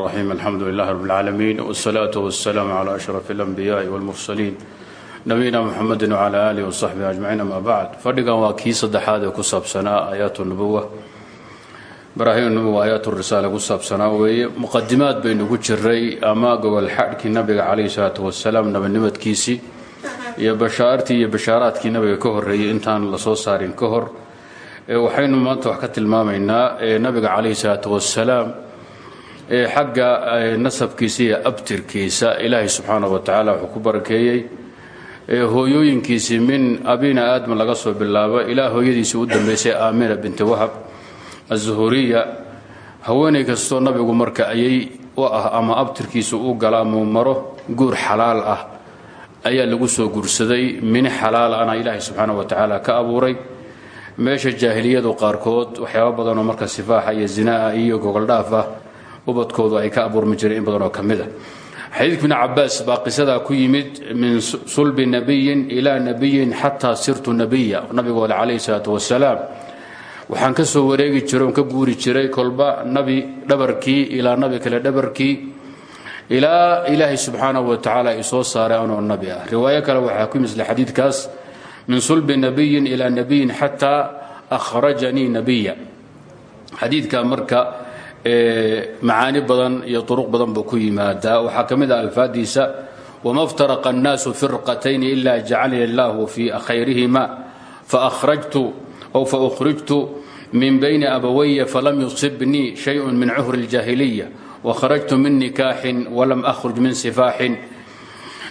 الرحيم الحمد لله رب العالمين والصلاة والسلام على أشرف الأنبياء والمرسلين نبينا محمد وعلى آله وصحبه أجمعين أما بعد fadhigan waa kii saddexaad ee ku saabsanaa aayaat nubuwa baraahim nubuwa aayaat risaala ku saabsanaa weeye muqadimaad baynu ku jiray ama gobol xadhkii nabiga calayhi salaatu wasalaam nabanimadkiisii iyo bashaartii iyo bashaaraadkii nabiga ka horreeyey intaan lasoo saarin ka hor waxaynu maanta wax ka tilmaamaynaa nabiga calayhi salaatu wasalaam xagga nasabkiisa iyo abtirkiisa ilaahay subxaana wa tacaala wuxuu ku barakeeyey hooyooyinkiisii min abina aadam laga soo bilaabo. Ilaa hooyadiisii u dambeysay aamina binti wahab azuhuriya haweenay kastoo nabigu marka ayay u ah ama abtirkiisa u gala ama maro guur xalaal ah ayaa lagu soo guursaday mini xalaal ana ilaahay subxaana wa tacaala ka abuuray. Meesha jaahiliyadu qaarkood waxyaaba badanoo marka sifaaxa iyo zinaa iyo gogoldhaaf ah ubadkoodu ay ka abuurmi jireen in badan oo ka mid a xadiidka ibni cabaas baa ku yimid min sulbi nabiyin ilaa nabiyin xataa sirtu nabiya nabigoole calayhi salaatu wasalaam waxaan ka soo wareegi jiray ka guuri jiray kolba nabi dhabarkii ilaa nabi kale dhabarkii ilaa ilaahay subxaanahu wa tacaala ay saaray anoo nabi ah. Riwaayo kale waxaa ku misla xadiidkaas min sulbi nabiyin ilaa nabiyin xataa akhrajanii nabiya. Xadiidka marka macaani badan iyo uruq badan buu ku yimaadaa. Waxaa ka mid ah alfaadiisa wama ftaraqa annaasu firqatayni ila jacalani illaahu fi khayrihima faukrijtu min bayni abawaya falam yusibnii shayun min cuhri اljaahiliya wakharajtu min nikaaxin walam ahruj min sifaaxin.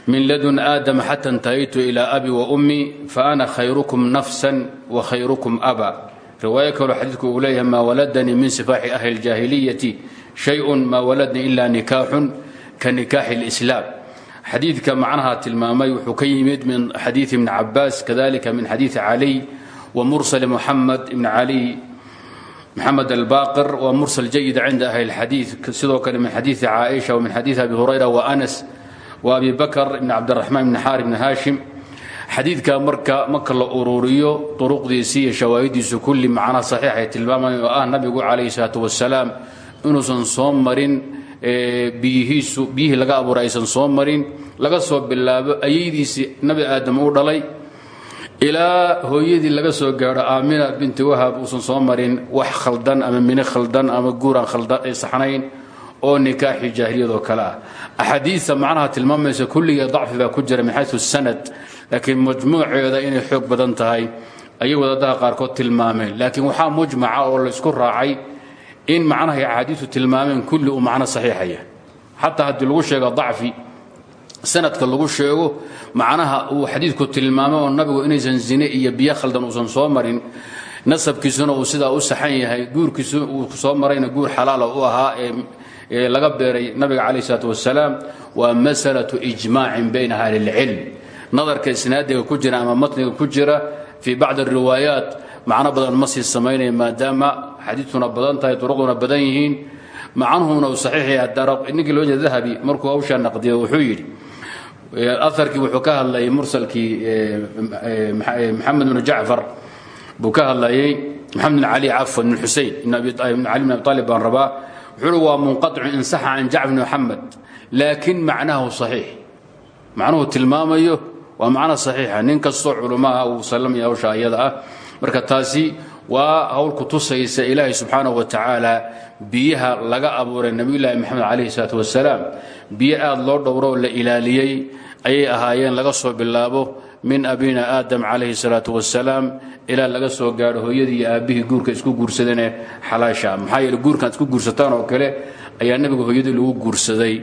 Min ladun aadam xata intahaytu ilaa abi wa ummi faana khayrukum nafsan wa khayrukum aba riwaayo kaloo xadiidku uu leeyahay maa waladanii min sifaaxi ahli اljaahiliyati shayun maa waladanii ila nikaaxun ka nikaaxi اlislaam xadiidka macnaha tilmaamay wuxuu ka yimid min xadiidi ibni cabaas kadalika min xadiidi caliy wa mursal muxamed ibn caliy maxamed albaqir wa mursal jayid cinda ahli اlxadiid sidoo kale min xadiidi caaisha wa min xadiidi abi hurayra wa anas wa abi bakr ibn cabdiraxmaan ibn xaar ibn haashim xadiidka marka marka la ururiyo duruqdiisii iyo shawaahidiisu kulli macnaha saxiixay tilmaamayan oo ah nabigu calayhi salaatu wasalaam inuusan soo marin biyihiisu biyihii laga abuuray aysan soo marin laga soo bilaabo ayaydiisii nabi aadam uu dhalay ilaa hooyadii laga soo gaadho aamina binti wahab uusan soo marin wax khaldan ama mini khaldan ama guuraan saxnayn oo nikaaxii jaahiliyadoo kale ah. Axaadiista macnaha tilmaamaysa kulligee dacfi baa ku jira min sanad laakiin majmuuceeda inay xoog badan tahay ayay wadadaha qaarkood tilmaameen. Laakiin waxaa mujmaca oo laysku raacay in macnahay axaadiistu tilmaameen kulli uu macno saxiixaya. Xataa haddii lagu sheego dacfi sanadka lagu sheego macnaha uu xadiidku tilmaamay oo nabigu inaysan zine iyo biyo khaldan uusan soo marin nasabkiisuna uu sidaa u saxan yahay guurkiisu uu soo marayna guur xalaala u ahaa ee laga beeray nabiga calayh isalaatu wasalaam waa masalatu ijmaacin bayna ahli اlcilm nadarka isnaadiga ku jira ama matniga ku jira fii bacdi ariwaayaat macno badan ma sii samaynaya maadaama xadiidtuna badan tahay duruqduna badan yihiin. Macnuhuna uu saxiix yahay ninkii loo jeeda dahabi markuu hawshaa wuxuu yidhi aharkii wuxuu ka hadlayay mursalkii maxamed bnu jacfar buu ka hadlayay maxamed bn cali cafwan bn cali bn abi aalib baan wuxuu uhi waa munqaطicu insaxa can jacfar bn maxamed laakin macnahu saxiix. Macnuhu tilmaamayo waa macno saxiixa. Nin kastoo culummaha uu sallamaya hawsha ayada ah marka taasi waa howlku tusaysa ilaahay subxaanahu wa tacaala biyaha laga abuuray nebiyullaahi maxamed calayhi salaatu wasalaam biyo aad loo dhowro oo la ilaaliyey ayay ahaayeen laga soo bilaabo min abina aadam calayhi salaatu wasalaam ilaa laga soo gaadho hooyadii iyo aabbihii guurka isku guursadeenee xalaasha. Maxaa yeele guurkaad isku guursataan oo kale ayaa nebiga hooyadii lagu guursaday.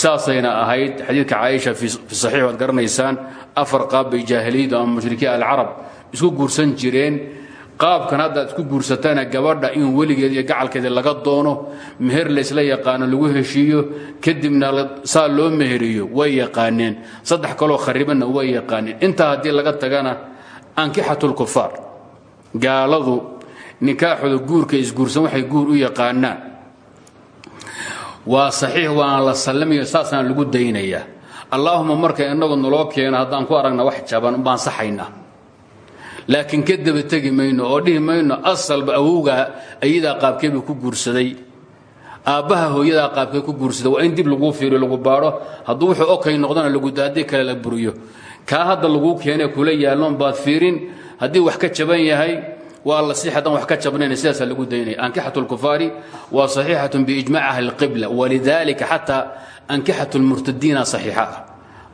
Saasayna ahayd xadiidka caaisha fi saxiix waad garanaysaan afar qaab bay jaahiliyadu ama mushrikiin alcarab isku guursan jireen qaabkan hadda ad isku guursataana gabadha in weligeed iyo gacalkeeda laga doono meher laysla yaqaano lagu heshiiyo kadibna saa loo meheriyo way yaqaaneen. Saddex kaloo kharibanna way yaqaaneen. Intaa haddii laga tagana ankixatulkufaar gaaladu nikaaxooda guurka isguursan waxay guur u yaqaanaan. Waa saxiix waana la sallamayo saasana lagu daynayaa. Allaahuma marka inagu naloo keeno haddaan ku aragna wax jaban baan saxaynaa laakiin ka daba tegi mayno oo dhihi mayno asalba awowgaa ayadaa qaabkeebuu ku guursaday. Aabbaha hooyadaa qaabkee ku guursada waa in dib laguu fiiriyo lagu baadho. Hadduu wuxuu okay noqdana lagu daadii kale la buriyo. Kaa hadda laguu keenee kula yaalloon baad fiirin. Haddii wax ka jaban yahay waa la sii haddaan wax ka jabnayn sidaasaa lagu daynaya ankixatu lkufaari waa saxiixatun biijmac ahli lqibla walidaalika xataa ankixatu lmurtadiina saxiixa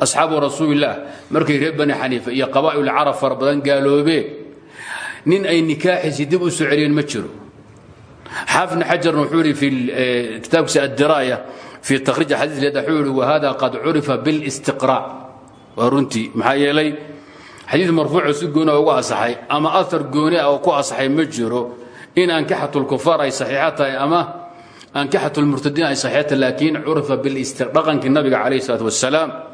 asxaabu rasuulillaah markay reer bani xaniifa iyo qabaa'il carab fara badan nin ay nikaaxiisii dib u soo celiyeen ma jiro. Xaafidna xajarna wuxuu yidhi fi kitaabkiisa addiraaya fi takhriij xadiis leeda wuxuu yidhi wahada qad curifa bilistiqraac waa runtii maxaa yeelay xadiid marfuuco si gooni asaxay ama aar gooni ah ku asaxay ma jiro in ankixatu lkufaar ay saxiixo tahay ama ankixatu lmurtadiin ay saxiixo tahay laakiin curifa dhaqankii nabiga calayh isalaat wasalaam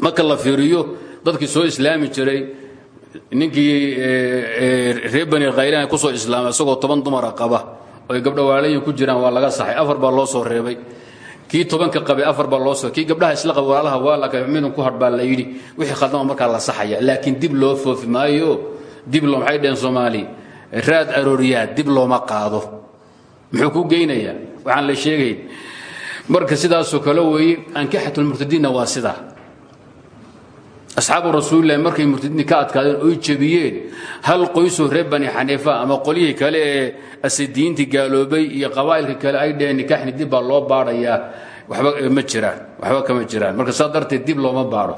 marka la fiiriyo dadkii soo islaami jiray ninkii reer bani khaylan ku soo islaamay isagoo toban dumara qaba oy gabdhawaalayin ku jiraan waa laga saxay afar baa loo soo reebay. Kii tobanka qabay afar baa loo soo kii gabdhaha isla qaba walaalaha waa la midun ku hadh la yidhi wixii khaldama markaa la saxaya. Laakiin dib loo foofi dib loo maxay dheheen soomaali? Raad arooriyaad dib looma qaado. Muxuu ku geynayaa? Waxaan la sheegayn. Marka sidaasoo kale weeye ankixatu lmurtadiinna waa sidaa asxaabu rasuulilahi markay murtadiinni ka adkaadeen oy jebiyeen hal qoysoo reer bani ama qolyihii kale ee asidiintii gaaloobay iyo qabaa'ilka kale ay dheheen nikaaxni dib baa loo baadhayaa waxba ma jiraan waxba kama jiraan. Marka saa dib looma baadho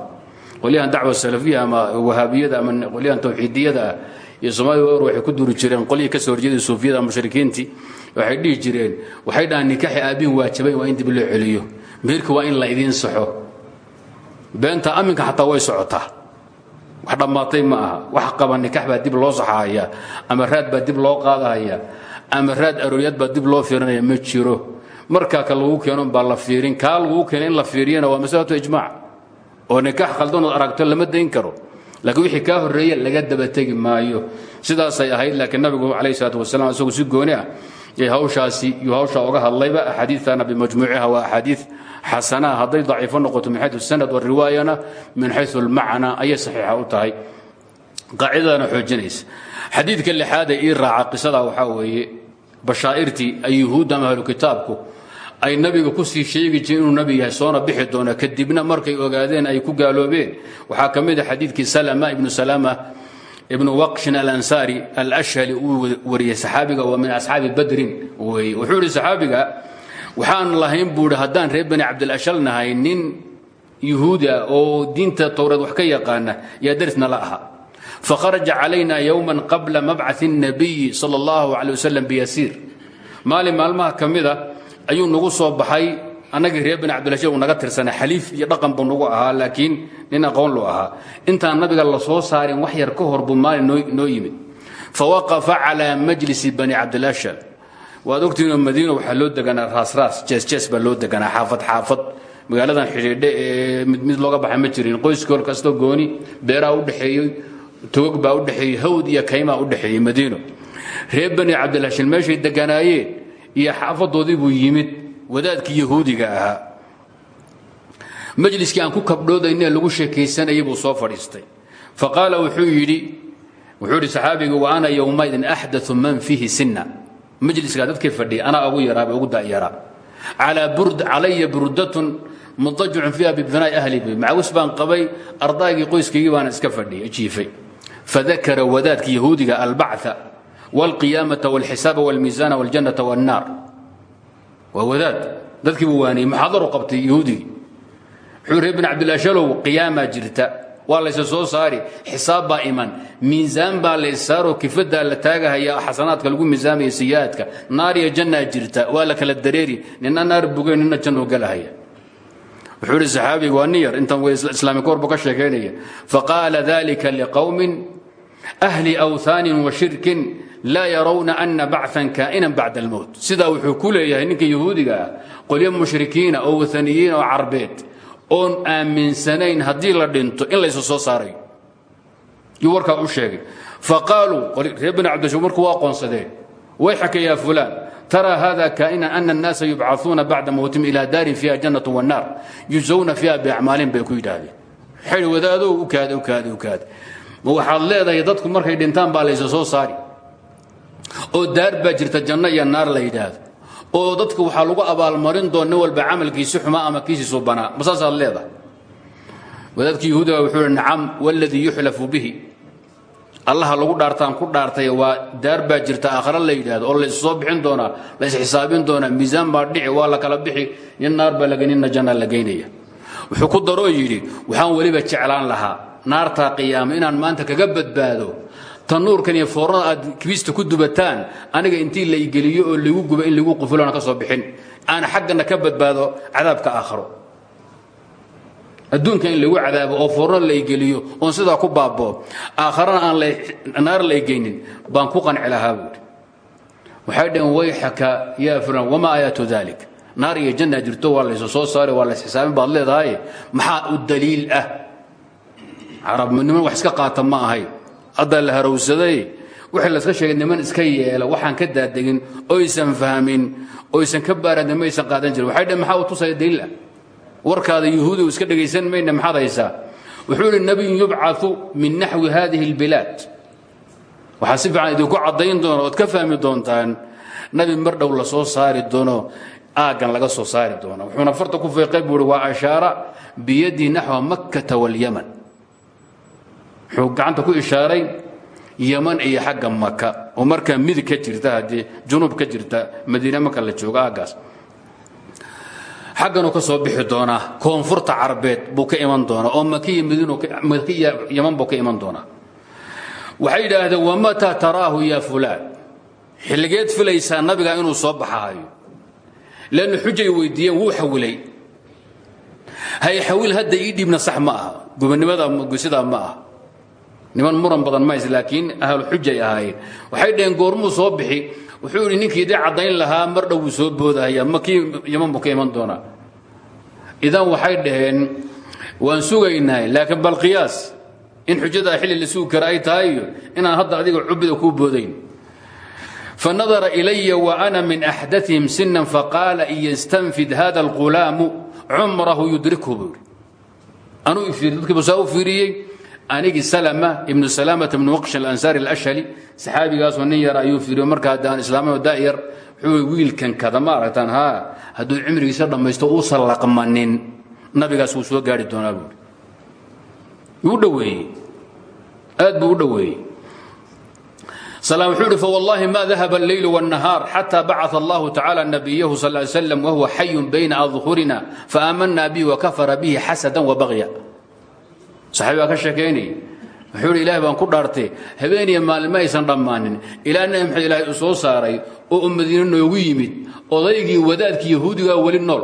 qolyahan dacwa salafiya ama wahaabiyada ama qolyahan tawxiidiyada ah iyo soomaalida waxay ku duri jireen qolyihii ka soo horjeeday suufiyada mushrikiintii waxay dhihi jireen waxay dhahaan nikaaxi aabbihin waajabayn waa in dib loo celiyo. Meherka waa in la idiin saxo beenta aminka xataa way socotaa. Wax dhammaatay ma aha. Wax qaba nikax baa dib loo saxaaya ama raad baa dib loo qaadahaya ama raad arooryaad baa dib loo fiirinaya ma jiro. Markaa ka lagu keeno baa la fiirin. Kaa lagu keeno in la fiiriyana waa masalatu ijmaac oo nikax khaldanood aragto lama dayn karo. Laakiin wixii kaa horreeya laga dabategi maayo. Sidaasay ahayd laakiin nabigu calayhi salaatu wasalaam isagu si gooni ah hawshaasi yuu hawshaa oga hadlayba axaadiidtana bimajmuuciha waa axaadiid xasanaa hadday daciifo noqoto min xayu sanad wariwaayana min xayu almacna ayay saxiixa u tahay. Qaacidadana xoojinaysa. Xadiidka lixaad ee ii raaca qisada waxaa weeye bashaa'irtii ay yuhuudda ama ay nabiga ku sii sheegi jireen inuu nabi yahay soona bixi doona kadibna markay ogaadeen ay ku gaaloobeen. Waxaa ka mid a xadiidkii salama ibnu salama ibnu waqshin alansaari alashhali uu wariyey saxaabiga waa min asxaabi badrin. Weeye wuxuu ihi waxaan lahayn buu ihi haddaan reer bani cabdilashal nahay nin yuhuudi ah oo diinta towreed wax ka yaqaana yaa darisna la aha fakharaja calayna yowman qabla mabcaثi الnabiyi salى اllahu calيه wasalam biyasiir maalin maalmaha ka mida ayuu nagu soo baxay annagii reer bani cabdilashal uu naga tirsanay xaliif iyo dhaqan buu nagu ahaa laakiin nin aqoon lu ahaa intaan nabiga la soo saarin wax yar ka hor buu maalin noo yimid fawaqafa calى majlisi bani cabdilashal waad ogtihiinoo madiina waxaa loo deganaa raasraas jeesjees baa loo deganaa xaafad xaafad. Magaaladan xidhiidhe ee mid mid looga baxa ma jirin. Qoyskool kastoo gooni beeraha u dhexeeyey togog baa u dhexeeyey hawd iyo kaymaa u dhexeeyey madiino. Reer bani cabdilashal meeshay deganaayeen iyo xaafadoodii buu yimid wadaadkii yahuudiga ahaa. Majliskii aan ku kabdhoodaynee lagu sheekaysanayay buu soo fadhiistay. Fa wuxuu yidhi wuxuu yidhi saxaabiga wa ana yowmaidin man fiihi sinna majliskaa dadkii fadhiya anaa ugu yaraaba ugu da'yaraa calaya burdatun mudajicun fiiha bibinaa'i ahli macawis baan qabay ardaygii qoyskaygii baana iska fadhiya jiifay fadakara wadaadkii yahuudiga albacثa wاlqiyaamata wاlxisaaba wاlmiisaana wاljannata wاnnaar waa wadaad dadkii buu waaniyey muxaadaru qabtay yahuudigii wuxuu reer bin cabdilashalow qiyaamaa jirta waa laysa soo saari. Xisaab baa iman. Miisaan baa la issaaroo kifadaa la taagahaya. Xasanaadka lagu miisaamaya siyaadka. Naar iyo jannaa jirta. Waa la kala dareeri. Nina naar bugay nina jannuu galahaya. Wuxuu ihi yar intan way islaami korbu ka sheekaynaya faqaala dalika liqowmin ahli awthaanin wa shirkin laa yarawna ana bacan kaa'inan bacda almowt sidaa wuxuu ku leeyahay ninka yahuudiga ah mushrikiina oo waaniyiin oo oon aaminsanayn haddii la dhinto in laysu soo saarayo. Yuu warkaa u sheegay. Faqaaluu reer bani cabdishu marku waa qoonsadeen wayxaka yaa fulaan. Taraa hada kaa'ina ana annaasa yubcauuna bacda mowtim ilaa daarin fiiha jannatu wannaar yujawna fiiha biacmaalin bay ku yidhaahdeen. Xidhi wadaadow ukaad ukaad ukaad ma waxaad leedahay dadku markay dhintaan baa laysu soo saari. Oo daar jirta janno iyo naar la yidhaahdo oo dadka waxaa lagu abaalmarin doona nin walba camalkiisi xumaa ama kiisiisu banaa. Ma saasaad leedahay? Wadaadkii yahuudiga wuxuu hi nacam waladii bihi. Allaha lagu dhaartaan ku dhaartay waa daar baa jirta aakhare la yidhaahdo oo lays soo bixin doonaa la isxisaabin doonaa miisaan baa dhici waa la kala bixi nin naar baa laga ninna janna la wuxuu ku daroo yidhi waxaan weliba jeclaan lahaa naartaa qiyaama inaan maanta kaga badbaado tanuurkan iyo foornada aad kibista ku dubataan aniga intii la igeliyo oo lagu guba in lagu qufulana ka soo bixin aan xaggana ka badbaado cadaabka aakharo. Adduunka in lagu cadaabo oo foorno la igeliyo oon sidaa ku baaboo aakharana aan naar la igeynin baan ku qanci lahaa buuri waxay dhaheen wayxaka yaa fulan wamaa aayaatu dalik naar iyo janna jirto waa soo saari waa lays xisaabin baad leedahay maxaa u daliil ah? Carabniman wax iska qaata ma ahay haddaa la harowsaday wixii layska sheegay niman iska yeela waxaan ka daadegin oysan fahmin oysan ka baaraadin maysan qaadan jirin. Waxay dhaheen maxaa u tusaya ah? Warkaada yuhuudi iska dhegaysan mayna maxaad haysaa? Wuxuu ihi nabiyun yubcau min naxwi hadihi اlbilaad waxaa si fiican idinku caddayn doona ood ka fahmi doontaan nabi mar dhow la soo saari doono aaggan laga soo saari doona wuxuuna farta ku feeqay buu uhi waa ashaara biyadii naxwa makkata wاlyaman wuxuu gacanta ku ishaaray yaman iyo xagga maka oo markaa midig ka jirta haddii junuub ka jirta madiine marka la joogo aaggaas xagganuu ka soo bixi doonaa koonfurta carabeed buu ka iman doonaa oo makiya yaman buu ka iman doonaa waxay yidhaahdeen wamataa taraahu ya fulaan? Xilligeed filaysaa nabiga inuu soo baxaayo. Leannu xujay weydiiyeen wuu xawilay. Hay xawil hadda ii dhiibna sax ma aha. Gubannimada sidaa ma aha niman muran badan mays laakiin ahlu xujay ahaayeen. Waxay dhaheen goormuu soo bixi. Wuxuu idhi ninkii caddayn lahaa mar dhow soo boodahaya makii yaman buu ka idan waxay dhaheen waan sugaynahay laakiin bal qiyaas. In xujada xilli la sugi kara ay tahay iyo inaan hadda adiga cubida kuu boodayn. Fanadara ilaya wa ana min axdatihim sinan faqaala in yastanfid hada alqulaamu cumrahu yudrikhu buu yidhi. Anuu ifiiri anigi salma ibnu salaamata bnu maqsh alansaari alashali saxaabigaasoo nin yar ayuu fiiriyo marka haddaan islaamay da'yar wuxuu wiilkan kada ma aragtaan ha hadduu cimrigiisa dhammaysto uusan laqmanin. Nabigaas wuu soo gaari doonaa buui u dhoweeye aad buu u dhoweeyey wuxuu ihi fawallaahi ma dahaba alleylu wاnnahaar xataa bacaa allahu tacaala nabiyahu sal slam wahuwa xayun bayna adhurina faaamanaa bihi wakafara bihi xasada wabaqya saxaabi baa ka sheekaynayay wuxuu ihi ilaah baan ku dhaartee habeeniya maalin ma aysan dhammaanin. Ilaa nabi ilaahay u soo saaray oo u madiine noogu yimid odaygii wadaadkii yahuudigaa weli nool.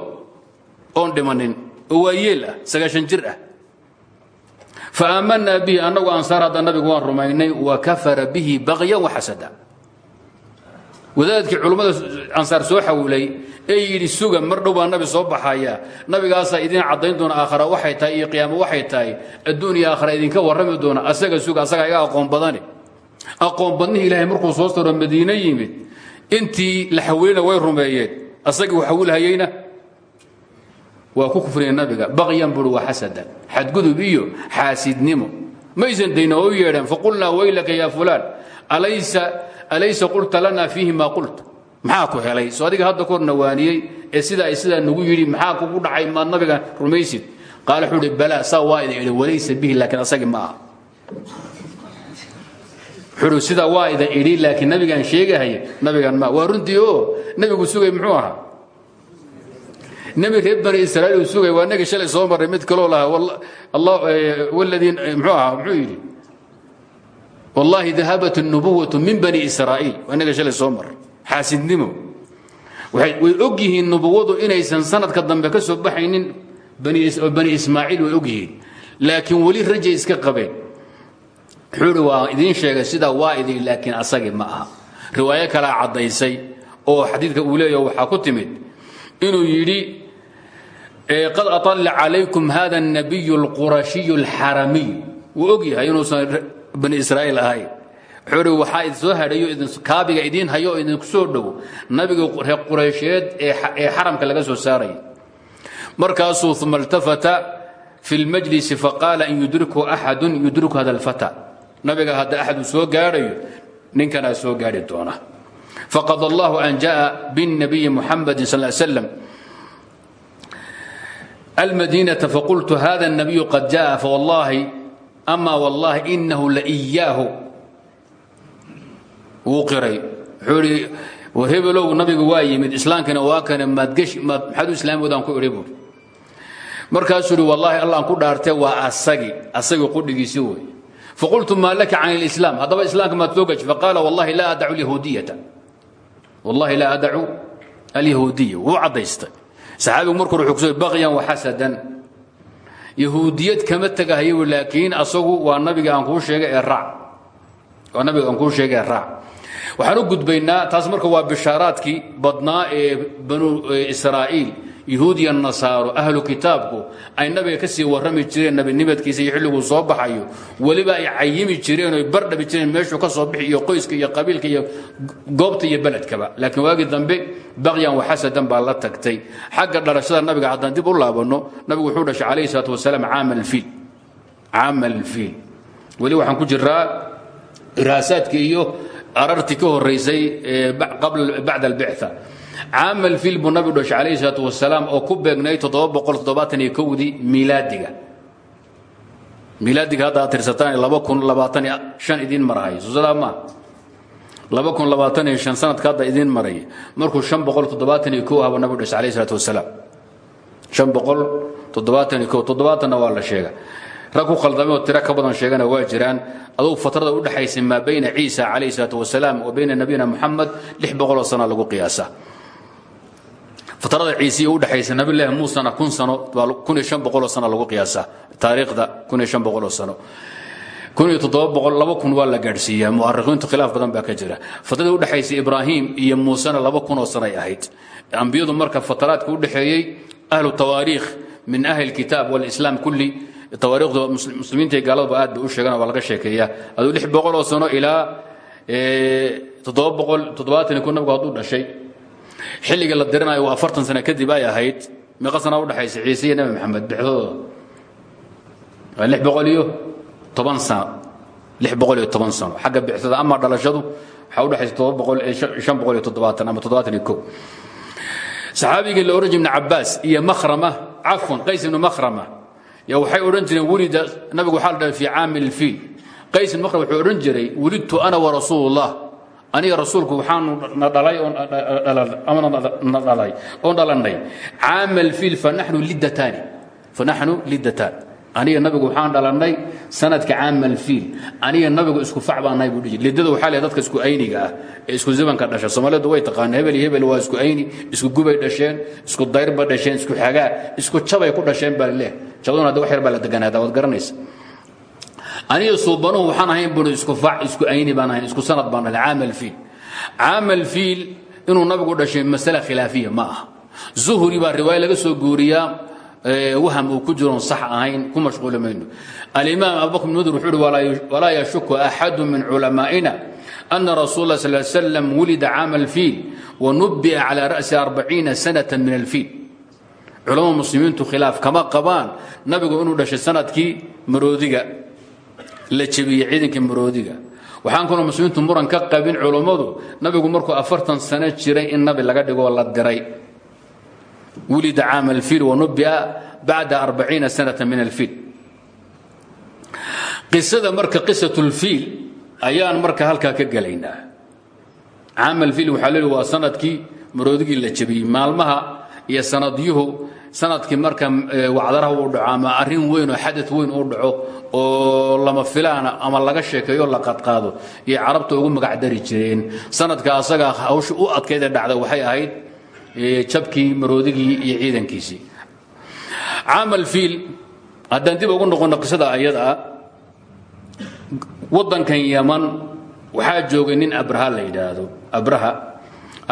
Oon dhimanin oo waa yeel ah sagaashan jir ah. Fa aamanaa bihi annagu ansaar hadda nabigu waan rumaynay wa kafara bihi baqyan waxasada wadaadkii culummada ansaar soo xawlay ee yidhi suga mar dhow nabi soo baxaya nabigaasaa idin caddayn doona aakhara waxay tahay iyo qiyaamo waxay tahay. Adduun iyo aakhara idinka warrami doona. Asaga suga asagaa iga aqoon badane aqoon badnihii ilaahay markuu soo saro madiine yimid intii la xawilina way rumeeyeen. Asagii u xawilhayeyna waa ku kufriyeen nabiga. Baqyan buui waa xasadan. Xadgudub iyo xaasidnimo. Maysan dayna oo u yeedheen waylaka yaa fulaan. Alaysa alaysa qulta lana fiihi maa qulta? Maxaa ku helay? Soo adiga hadda kor nawaaniyey ee sidaa sidaa nagu yidhi maxaa kugu dhacay? Maad nabiga rumaysid? Qaala wuxuu ihi balaa saa waa idin idhi walaysa bihi laakiin asagii ma aha. Wuxuu ihi sidaa waa idin idhi laakiin nabigaan sheegahaya nabigan ma waa runtii oo nabigu sugay muxuu ahaa? Nebi reer bani israa'iil uu sugay waa naga shalay soo marray mid kaloo lahaa allah waladii muxuu ahaa? Muxuu yidhi wallahi dahabat الnubuwatu min bani israa'iil waa naga shalay soo marray xaasidnimo way og yihiin nubuwadu inaysan sanadka dambe ka soo baxaynin bani ismaaciil way og yihiin laakiin weli rajay iska qabeen wuxuu ihi waa idiin sheegay sidaa waa idin laakiin asagii ma aha riwaayo kalaa caddaysay oo xadiidka uu leeyaho waxaa ku timid inuu yidhi qad aطلa calaykum hada الnabiy اlqurashiy اlxaramiy wuu og yahay inuusan bani israa'iil ahay. Wuxuu i waxaa idi soo hadhayo kaabiga idiin hayo oo idinku soo nabiga reer ee xaramka laga soo saaraya markaasuu uma iltafata fi lmajlisi faqaala in yudriku axadun yudriku hada lfata nabiga hadda axad soo gaadhayo ninkanaa soo gaadhi doona. Faqad allahu an jaa binabiyi muxamadi sal slam almadiinata faqultu hada nabiyu qad jaa fawallaahi amaa wallaahi inahu la iyaahu wuu qiray. Wuxuu idhi warhebelow nabigu waa yimid islaamkiina waa kane maadgshmaad u islaamodaan ku idhi? Buuri markaasuu idhi wallaahi ku dhaartee waa asagii asagii qudhigiisi wey faqultu maa laka can اlislaam haddaba islaamka maad soo gaji faqaala wallahi laa adacu alyahuudiyata. Wallahi laa adacu alyahuudiya wuu caddaystay. Saxaabigu markore wuxuu ku so bagyan waxasadan yahuudiyad kama tegahayo laakiin asagu waa nabiga aan kuu sheegay ee raac. Waa nabiga aan kuu sheegay ee raac. Waxaan u gudbaynaa taas marka waa bishaaraadkii badnaa ee banu israa'iil yahuudiya nasaaro ahlu kitaabku ay nabiga ka sii warrami jireen nabinimadkiisa iyo xilliguu soo baxayo. Weliba ay cayimi jireen oy bardhabi jireen meeshuu ka soo bixi iyo qoyska iyo qabiilka iyo goobta iyo beledkaba. Laakiin waagii dambe baqyan waxasadan baa la tagtay. Xagga dhalashada nabiga haddaan dib u laabanno nabigu wuxuu dhashay calayhi salaatu wasalaam caama alfiil weli waxaan ku jiraa iraasaadkii iyo arartii ka horaysay bacda albictha caama alfiil buu nabigu dhashay calayhi salaatu oo ku beegnay dii miilaadiga miilaadiga hadda aad tirsataan idiin marahay. Susadaa maa sanadka hadda idiin maray. Markuu ahba nabigu dhashay alayhi salaatu wasalaam todobaatanna waa la sheega rag ku oo tiro ka badan sheegana waa jiraan. Adugu fatrada u dhexaysay maa bayna ciisa calayhi salaatu wasalaam wa bayna nabiyina muxamed sana lagu qiyaasa fatrada ciisiya u dhexaysa nabilaahi muusena kun sano boqoloo sano lagu qiyaasa taariikhda sano. Waa la gaadhsiiyaa. Mu'arikiintu khilaaf badan baa ka jira. Fatrada u dhexaysa ibraahim iyo muusena laba kun oo sanay ahayd. Ambiyadu marka fataraadka u dhexeeyey ahlu tawaariikh min ahli kitaab walislaam kulli tawaariikhdu muslimiinta gaaladaba aad bay u sheegaan waa laga sheekeeyaa. Aduu boqoloo sano ilaa nabigu hadduu dhashay xilliga la diranayo waa afartan sano kadib ay ahayd meeqa sana udhexaysa ciise iyo nebi maxamed bixdooda. Waa lix boqol sano lix boqol iyo sano. Xagga bixsada ama dhalashadu waxaa udhexaysa todoba boqol ama toddobaatan iyo kow. Saxaabigii ibnu cabbaas iyo makhrama cafwan qays ibnu makhrama yaa waxay odhan jireen nabigu waxaa la dhahay fii caami lfiil qays makhrama wuxuu odhan jiray wulidtu ana wa rasuulullah aniga rasuulku waxaanu na dhalay na dhalay oon dhalannay caama alfiil fanaxnu lidataani fanaxnu lidataan aniga nabigu waxaan dhalannay sanadka caama alfiil aniga nabigu isku fac buu dhihi. Lidada waxaa leeyahay dadka isku ayniga ah ee isku dhasha soomaalidu way taqaanaa hebel hebel waa isku ayni isku gubay dhasheen isku dayrba dhasheen isku xagaa isku jabay ku dhasheen baa leh jabaduna hadda yar baa la deganaadaa waad garanaysa aniga suubanuhu waxaan ahayn buni isku fac isku ayni baan ahayn isku sanad baan dhahay caama alfiil caama alfiil inuu nabigu dhashay masale khilaafiya ma zuhri baa riwaaya laga soo guuriyaa waham uu ku jiroon sax ahayn ku mashquuli mayno. Alimaam abubakr bin mudr wuxuu uhi walaa yashuku min culamaa'ina ana rasuul lah sal slam wulida caama alfiil wanubi'a calaa ra'si arbaciina sanata min alfiil. Culamada muslimiintu khilaaf kama qabaan nabigu inuu dhashay sannadkii maroodiga la jebiyey ciidankii maroodiga. Waxaan kaloo muslimiintu muran ka qabin culummadu nabigu markuu afartan sano jiray in nabi laga dhigoo la diray. Wulida caama alfiil wanubi'a bacda arbaciina sanata min alfiil qisada marka qisat lfiil ayaan marka halkaa ka gelaynaa caama alfiil waxaa leehi waa sannadkii maroodigii la jebiyey maalmaha iyo sanadyuhu sannadkii marka wacdaraha uu dhaco ama arrin weyn oo xadad weyn uu dhaco oo lama filaana ama laga sheekeeyo la qadqaado. Iyo carabta ugu magacdari jireen. Sanadka asaga hawsha u adkaydee dhacda waxay ahayd jabkii maroodigii iyo ciidankiisii. Caamal fiil haddaan dib ugu noqonno qisada ayada ah. Waddankan yaman waxaa joogay nin abraha la yidhaahdo. Abraha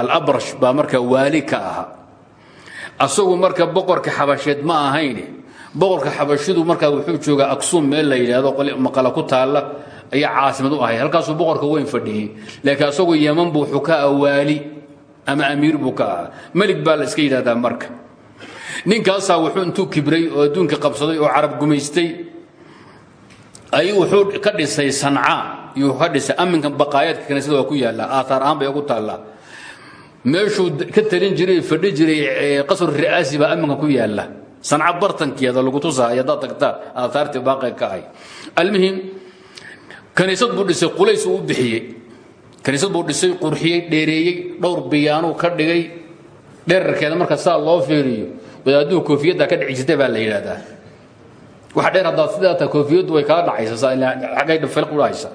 alabrash baa marka waali ka ahaa. Asagu marka boqorka xabasheed ma ahayne boqorka xabashidu markaa wuxuu joogaa aksuum meel la yidhaahdo maqala ku taalla ayaa caasimad u ahay. Halkaasuu boqorka weyn fadhiyey laakiin asagu yaman buu wuxuu ka ah waali ama amiir buu ka ahaa. Melig baa la iska yidhahdaa marka. Ninkaasaa wuxuu intuu kibray oo adduunka qabsaday oo carab gumaystay ayuu wuxuu ka dhisay sanca yuu ka dhisay aminkan baqaayaadka kaniisada waa ku yaallaa. Aataar ahaan bay ugu taallaa. Meeshuu ka talin jiray fadhi jiray qasru ri'aasi baa amminka ku yaalla sanca bartankeeda lagu tusahay haddaad tagtaa aataartii baaqi ka ahay. Almuhim kaniisad buu dhisay qulays uu u bixiyey. Kaniisad buu dhisay qurxiyey dheereeyey dhowr biyaanuu ka dhigay. Dherarkeeda marka saa loo fiiriyo wadaadduhu koofiyadda ka dhici jirtay baa la yidhaahdaa. Waxa dheer haddaad sidaa taa koofiyaddu way kaa dhacaysa xaggay dhafel ku dhahaysa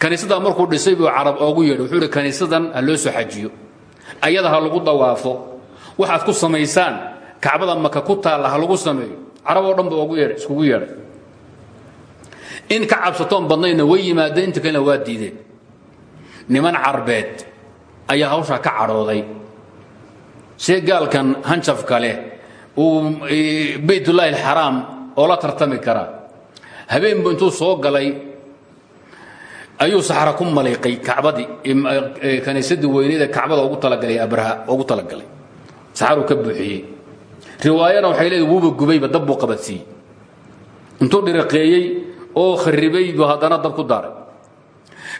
kaniisaddaa markuu dhisay buu carab oogu yeedhay wuxuu ihi kaniisadan ha loo soo xajiyo. Ayada ha lagu dawaafo. Waxaad ku samaysaan kacbada maka ku taalla lagu sameeyo. Carab oo dhan buu iskugu yeedhay. In ka cabsatoon badnayna way yimaadeen inta kalena waa diideen. Niman carbeed ayaa hawshaa ka cadhooday. See gaalkan hanjafka leh uu baytullaahi alxaraam oo la tartami karaa habeenbu intuu soo galay ayuu saxra ku maliiqay kacbadii kaniisadii weyneed ee ugu talagalay abraha ugu talagalay. Saxaruu ka buuxiyey riwaayana waxay leedahay wuuba gubayba dab buu qabadsiiyey. Intuu dhiriqeeyey oo kharibay buu haddana dab ku daaray.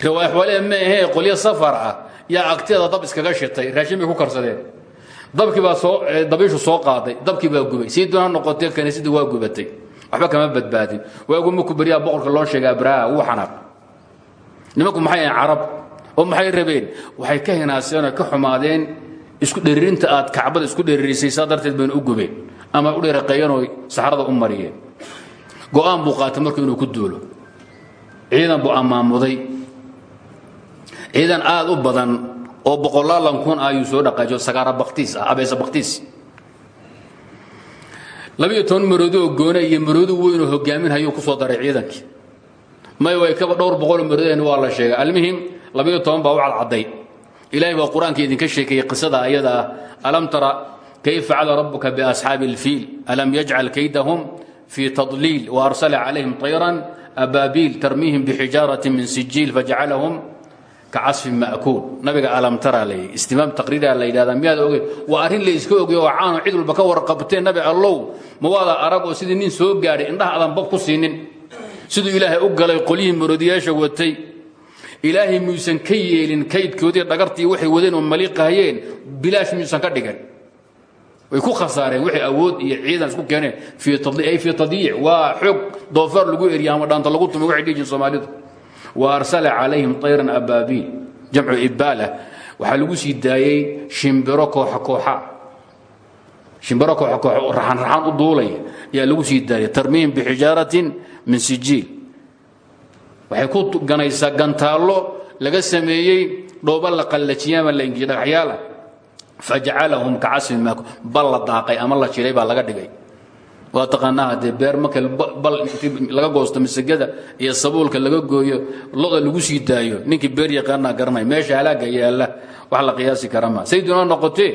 Riwaaya xwaalehe ma ahee qolyo safar ah yaa dab iskaga shitay raashin ku karsadeen. Dabkii baa soo dabiishu soo qaaday dabkii baa gubay. Sii doona noqotee kaniisadii waa gubatay. Waxba kama badbaadin. Waagu maku beryaa boqorka loo sheegay abraha wuu xanaaq. Nimanku maxay ahayn oo maxay rabeen? Waxay ka hinaaseen ka xumaadeen isku dheririnta aad kacbada isku dheririsay saa darteed u gubeen ama u dheraqeeyeen oo saxrada u mariyeen. Go'aan buu qaatay marku inuu ku duulo. Ciidan buu ammaamuday ciidan aad u badan oo boqolaalan kun ayuu soo dhaqaajiyo sagaara baktiis ah abeesa baktiis labiyo toban maroodi oo goone iyo maroodi weyn oo hogaaminhayuu ku soo daray ciidankii. May way kaba dhowr boqoloo maroodeen waa la sheegay. Almuhim labiyo toban baa u cadcadday ilahay baa qur'aanka idinka sheekeeyey qisada ayadaa alam tara kayfa facala rabuka biasxaabi اlfiil alam yajcal kaydahum fii tadliil waarsala calayhim طayran abaabiil tarmiihim bxijaarati min sijiil fajcalahum kacasfin ma'kuul. Nabiga alam taraa layidhi istimaam taqriiraa la yidhahdaa miyaad ogeyn waa arrin la iska ogey oo caano cid walba warqabteen nabi allow ma waada oo sidii nin soo gaadhay indhaha adan bab ku siinin? Siduu ilaahay u galay qolyihii muradiyaasha watay ilaahay muyuusan ka yeelin kaydkoodii dhagartii waxay wadeen oo maliiqahayeen bilaash miyuusan ka dhigan way ku khasaareen waxay awood iyo ciidan isku keeneen. Ay fii tadyiic waa xoog doofaar lagu eriya dhaanta lagu tumay waxay dhihi jirin soomaalidu waarsala calayhim tayran abaabiil jamcu ibbaala waxaa lagu sii daayey shimbiro kooxa kooxa. Shimbiro kooxa kooxa raxan raxan u duulaya ayaa lagu sii daayay. Tarmiihim bixijaaratin min sijiil waxay ku ganaysaa gantaallo laga sameeyey dhooba la qallajiyey ama la ingiyey dhagaxyaala fajacalahum kacasfin maaku bal la ama la jilay baa laga dhigay. Waa taqaanaa haddee beer marka bal laga goosto masagada iyo sabuulka laga gooyo loda lagu sii daayo ninkii beer yaqaanaa garanay meesha halaaga yaalla wax la qiyaasi kara ma. Say doonaa noqotee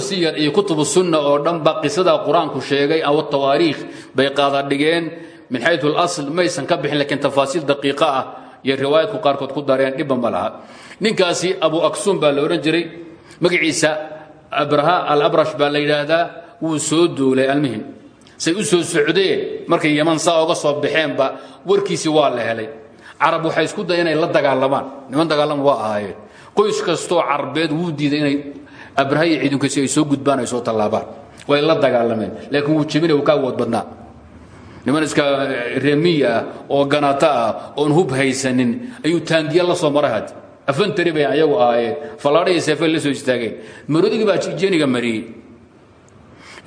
siyar iyo kutubu sunna oo dhan ba qisadaa qur'aanku sheegay aw tawaariikh bay qaada dhigeen min xayu اlasl maysan ka bixin lakiin tafaasiil daqiiqa ah iyo riwaayadku qaarkood ku dareen dhibba ma ninkaasi abu aksuum baa la jiray. Magaciisa abraha alabrash baa la yidhaahdaa wuu soo duulay almuhim. Say u soo socdeen markay yaman saa oga soo baxeenba warkiisii waa la helay. Carab waxay isku daya inay la dagaalamaan niman dagaalama waa ahaayeen. Qoys kastoo carbeed wuu diiday inay abraha iyo ay soo gudbaan ay soo tallaabaan. Way la dagaalameen laakiin wuu jebinay wuu ka awood niman iska remiya ah oo ganata ah oon hub haysanin ayuu taangiya la soo maray had afantari bay ayagu ahaayeen fallaadha iyo seefay la soo istaageen marodigii baa jeniga mariyey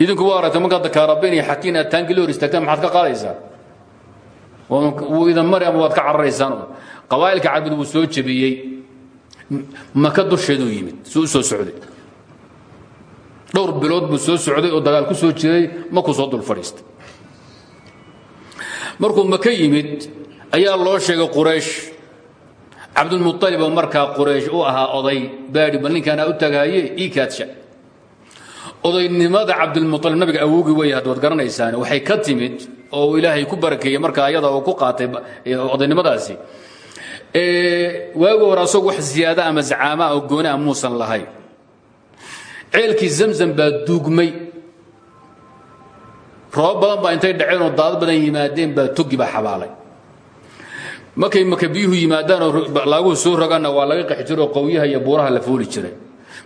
idinku waa aragtay markaad kaarabayn iyo xakiin aad taangi la hor istaagtaan maxaad ka qaadaysaa? Wuu idan mari ama waad ka cararaysaan? Qabaa'ilka carbeed wuu soo jebiyey. Maka dusheeduu yimid suu u soo socday. Dhowr bilood buu soo socday oo dagaal ku soo jiray makuu soo dul fadhiistay markuu maka yimid ayaa loo sheegay quraysh. Cabdulmualib oo markaa quraysh u ahaa oday baadhi bal u tagaaye ii kaadsha odaynimada cabdulmualib nabiga awoogi wey hadwaad garanaysaan waxay ka timid oo ilaahay ku barakeeyey markaa ayada oo ku qaatay odaynimadaasi. Waagi hore asagoo wax ziyaada ama zacaamaa oo gooni muusan lahayn. Ceelkii zamzam baa duugmay roob badan baa intay dhaceen oo daad badan yimaadeen baa togi baa xabaalay. Markay maka biyuhu yimaadaan oo laaguhu soo rogaanna waa laga qaxi jiro oo qowyaha iyo buuraha la fooli jiray.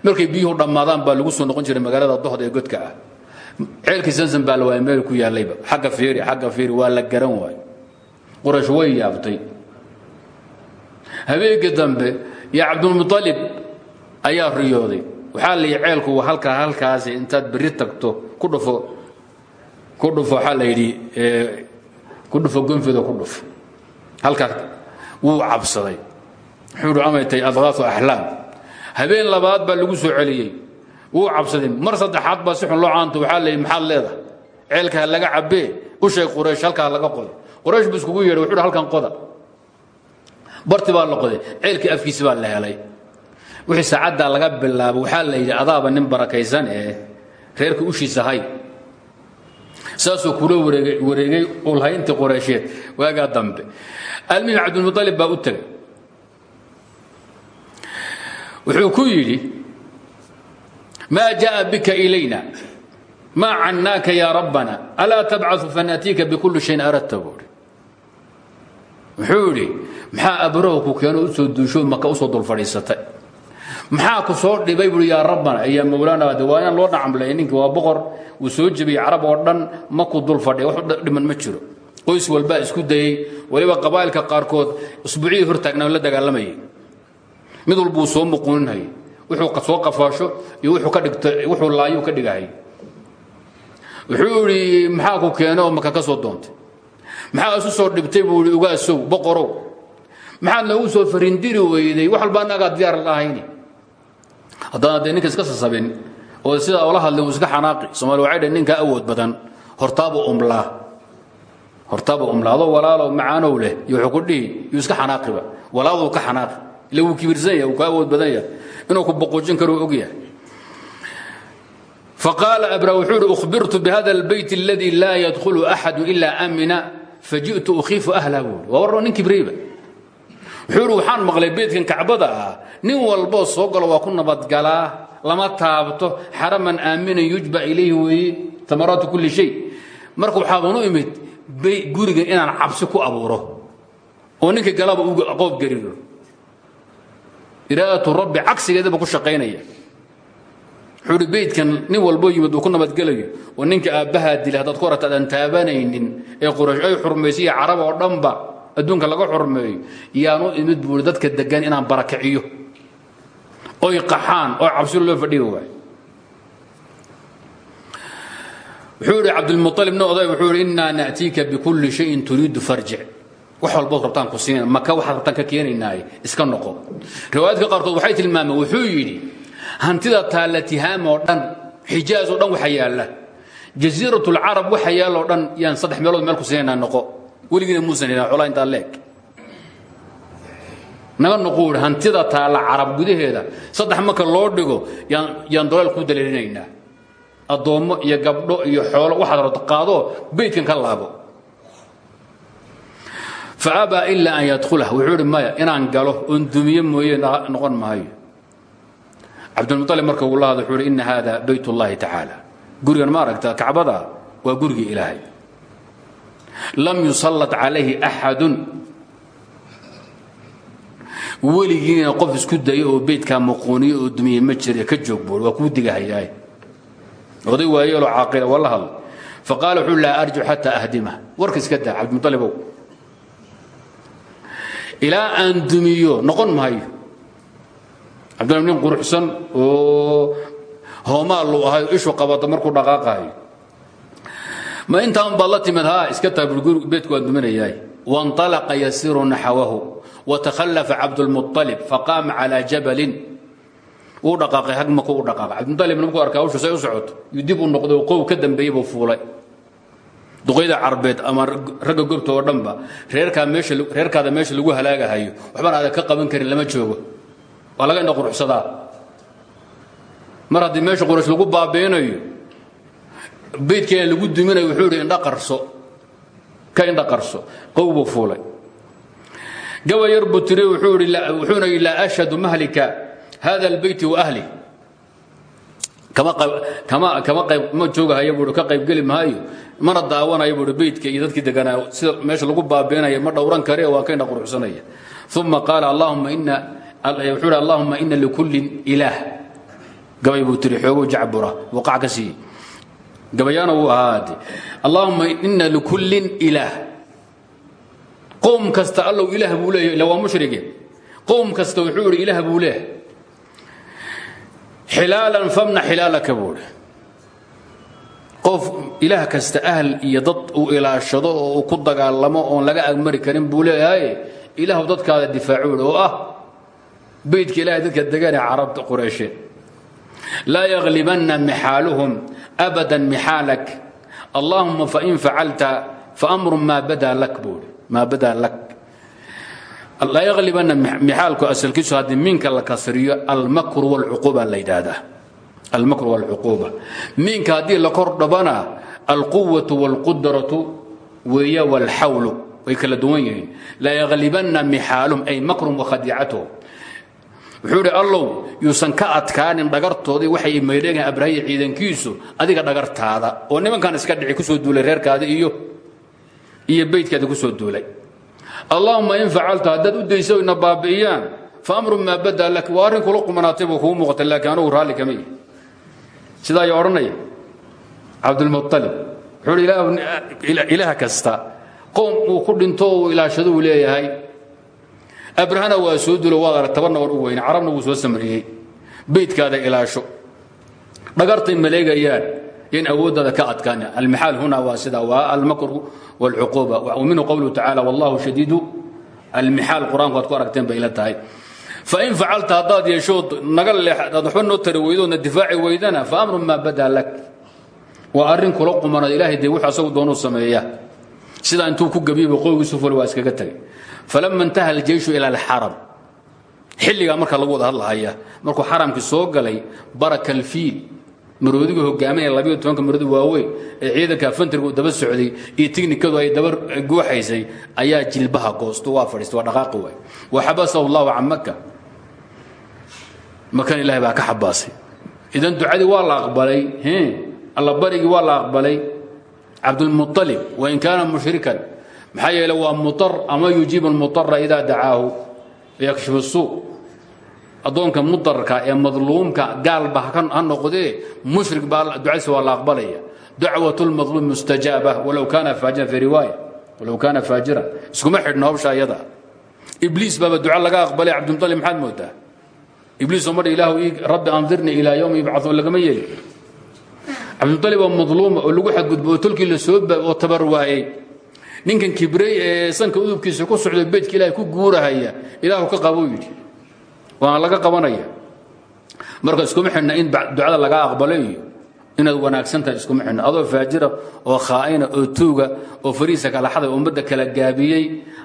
Markay biyuhu dhammaadaan baa lagu soo noqon jiray magaalada dohda ee godka ah. Ceelkii sansan baa la waaya meel ku yaallayba xagga fiiri xagga fiiri waa la garan waayo quraysh way yaabtay. Habeenkii dambe iyo cabdulmualib ayaa riyooday. Waxaa la yidhi ceelku halkaa halkaasi intaad berri tagto ku dhufo ku dhufo waxaa la yidhi ku dhufo gonfido ku dhufo halkaa wuu cabsaday. Wuxuu tahay adqaafu axlaam. Habeen labaad baa lagu soo celiyey. Wuu cabsaday. Mar saddexaad baa si xun loo caanto waxaa la yidhi maxaad leedahay? Ceelkaa laga cabbee. U sheeg quraysh halkaa laga qodo quraysh buu iskugu yeedhay wuxuu yidhi halkan qoda. Barti baa la qoday. Ceelkii afkiisi baa la helay. Wixii saacaddaa laga bilaabo waxaa la yidhi adaaba nin barakaysan ee reerka ushiisa hay saasuu kula wareegay ulhayntii qureysheed waagaa dambe. Almihim cabdulmualib baa u tegay wuxuu ku yidhi maa jaءa bika ilayna? Maa cannaaka ya rabbana? Alaa tabcaثu fanatiika bikulli shayin aradta? wuxuu idhi maxaa abraho ku keeno u soo duusho maka u soo dul fadhiisatay maxaa ku soo dhibay buui yaa rabbana yaa mowlaana de loo dhacamlay. Ninki waa boqor uu soo jebiyey carab oo dhan maku dul fadhiya wax dhiman ma jiro. Qoys walbaa isku dayey. Waliba qabaa'ilka qaarkood usbuuciyii hortaagnaa la dagaalamayay mid walbuu soo muquuninhayay wuxuu soo qafaasho iyo wuxuu laayuu ka dhigahay wuxuu idhi maxaa ku keeno oo ka soo doontay? Maxaa isu soo dhibtay? buu ugaasow boqorow. Maxaad noogu soo farindiri weyday? Wax walba annagaa diyaar lahayni haddana dee ninka iska sasabin oo sidaa ola hadlay uu iska xanaaqi somaali waxay dhaheen ninkaa awood badan hortaabu umlaa. Hortaabu umlaa. Adoo walaalow macaanow leh iyo wuxuu ku dhihi iska xanaaqiba walaaduu ka xanaaqi. Ila wuu kibirsan yahay wuu ka awood badan yahay. Inuu ku boqojin karo og yahay. Faqaala abra wuxuu ihi ukhbirtu bihada albayt aladi laa yadkhulu axadu ilaa amina faji'tu ukhiifu ahlah wuxuu waxaan maqlay beydkan kacbada ah. Nin walboo soo galo waa ku nabadgalaa lama taabto. Xaraman aaminan yujba ilayhi weeye amaraatu kulli shay. Marka waxaadan u imid guriga inaan cabsi ku abuuro. Oo ninka galaba u qoob gariiro iraadatu rabbi cagsigeedaba ku shaqaynaya. Wuxuu ihi beydkan nin walboo yimid uu ku nabadgelayo oo ninka aabbahaa dila haddaad ku adaan taabanaynin ee quraysh ay xurmaysiya carab oo dhanba adduunka laga xurmeeyo yaanu imid buui dadka degan inaan barakiciyo oy qaxaan oo cabsi loo fadhiga waay. Wuxuu idhi cabdilmualib nin oday wuxuu ihi innaa na'tiika bikulli shayin turiidu farjic wax walbood rabtaan ku siinayna maka waxaad rabtaan ka keenaynaaye iska noqo. Riwaayaadka qaarkood waxay tilmaameen wuxuu yidhi hantida taalla tihaam oo dhan xijaaz oo dhan waxa yaalla. Jasiirat lcarab waxa yaalla oo dhan yaan saddex meelood meel ku siinaynaa noqo weligiina muusan helin xolaa intaa leeg. Naga noquu ihi hantida taalla carab gudaheeda saddex marka loo dhigo yaan doleel ku daleelinaynaa addoommo iyo gabdho iyo xoolo waxaad rabto qaadoo beydkan ka laabo. Fa abaa an yadkhulah wuxuu maya inaan galo oon dumiye mooye noqon maayo. Cabdilmualib marka uu la hadla wuxuu ihi ina hada bayt اllahi tacaala waa gurigii ilaahay lam yusallat calayhi axadun. Weligiina qof isku daya oo beydkaa muquuniye oo dumiye ma jira ka joog buuri waa kuu digahayaay oday waayeeloo caaqila waa la hadlay faqaala wuxuu laa arju xataa ahdima. Warka iska daa cabdimualibow ilaa aan dumiyo noqon maayo. Cabdilla nin quruxsan oo hoomaal lu ahay ishu qabata markuu dhaqaaqayo ma intaan baad la timid haa iska taa beedku waan duminayaay waاnطalaqa yasiru naxwahu watakhallafa cabdulmuطalib faqaama calى jabalin wuu dhaqaaqay hag maku u dhaqaaqay cabdilmuطalibna markuu arkaa hawshu say u socoto yuu dib u noqday oo qow ka dambeeyey buu fuulay duqayda carbeed ama ragga gobta oo dhanba reerkaa meesha reerkaada meesha lagu halaagahayo waxbaan aadan ka qaban karin lama joogo waa laga indha quruxsadaa mar haddii meesha qurash lagu baabiinayo beydkeena lagu duminayo wuxuu idhi indha qarso ka indha qarso qow fuulay. Gaba yar buu tiri wuxuuna yidhi laa mahlika hada albeyti wa ahli. Kama qayb ma joogahaya buu ka qaybgeli maayo mana daawanaya buu beydka iyo dadkii deganaa sida meesha lagu baabiinaya ma dhowran kare waa ka indha quruxsanaya uma qaala allahuma ina wuxuu hi allahuma likullin ilaah. Gabay buu tiri jacbura waqac ka gabayaana wuu ahaade allaahuma ina likullin ilaah qowm kasta allow ilaah buu leeyahy illa waa mushrige qowm kasta wuxuu idhi ilaah buu leeyahay. Xilaalan famna xilaalaka buuhi qof ilaah kasta ahl iyo dad uu ilaashado oo ku dagaalamo oon laga agmari karin buu leeyahay ilaahu dadkaada difaacuuhi oo ah. Beydka ilahay dadka deganee carabta qureyshe laa yaglibanna mixaaluhum abadan mixaalak allaahuma fain facalta faamrun maa badaa lak buuhi maa badaa lak laa yaglibanna mixaalku asalkiisu haddii minka la kasriyo almakru walcuquuba la yidhaahdaa almakru walcuquuba minka haddii la kor dhabana alquwatu walqudratu weeye walxawlu way kala duwan yihiin laa yaglibanna mixaaluhum ay makrum wakhadiicatuhum wuxuu idhi allow yuusan ka adkaanin dhagartoodii waxay maydheegaen abrahiya ciidankiisu adiga dhagartaada oo nimankan iska dhici ku soo duulay reerkaada iyo iyo beydkaada ku soo duulay. Allahuma in facalta haddaad u dayso ina baabi'iyaan fa amru maa lak waa arrin kula qumanaatay buu kugu muuqata laakiin anugu raalli kama yihi sidaa ayaa wuxuu hi ilaah kasta qowm uu ku dhinto uu leeyahay abrahana waa soo dulo waad arag tabanna waan u weyne carabna wuu soo samriyey. Beydkaada ilaasho. Dhagartay maleegayaan yan awooddaada ka adkaana almaxaal huna waa sida waa almakru wاlcuquuba minhu qowluhu tacala wallahu shadiidu. Almixaal qur'aanku aad ku aragteen bay ila tahay. Fain facalta haddaad yeeshood naga leexad waxba noo tari weydoodna difaaci weydana fa amru maa badaa lak. Waa arrin kula qumanaad ilahay dee wuxuu asagu doonuu sameeya sidaa intuu ku gabiiba qowgiisu fol waa iskaga tegay falama intaha aljeyshu ila alxaram. Xilligaa marka lagu wada hadlahaya markuu xaramkii soo galay baraka alfiil maroodigii hogaaminaya labayo tobanka maroodi waaweyn ee ciidanka fantrigu daba socday iyo tignikadu ay daba guuxaysay ayaa jilbaha goosto waa fadhiista waa dhaqaaqi waay waxabasahu allahu can maka makan ilahay baa ka xabaasay idan ducadii waa la aqbalay allabarigii waa la aqbalay cabdulmualib wain kaana mushrikan maxaa yeele waa muar ama yujiibu lmuara idaa dacaahu yakshifu suu addoonka mudarka ee madluumka gaalba ha noqdee mushrik baa ducadiisa waa la aqbalaya. Dacwat lmadluum mustajaaba walow kaana faajiran fi riwaaya walow kaana faajiran. Iskuma xidhno hawsha iyada ibliis baaba laga aqbalay cabdilmualib maxaad moodaa? Ibliis oo madha ilaahu rabbi andirnii ilaa yowmi yubcaثuun lagama yeeli madluuma oo lagu xadgudbo oo tolkii la soo baab oo tabar waayey ninkan kibrey ee sanka udubkiisa ku socdo beydka ilahay ku guurahaya ilaahu ka qabou yidhi. Waana laga qabanaya. Marka iskuma xidhna in ducada laga aqbalo iyo wanaagsan tahay iskuma xidhna. Adoo faajira oo khaa'ina oo tuuga oo fariisa kala xaday ummadda kala gaabiyey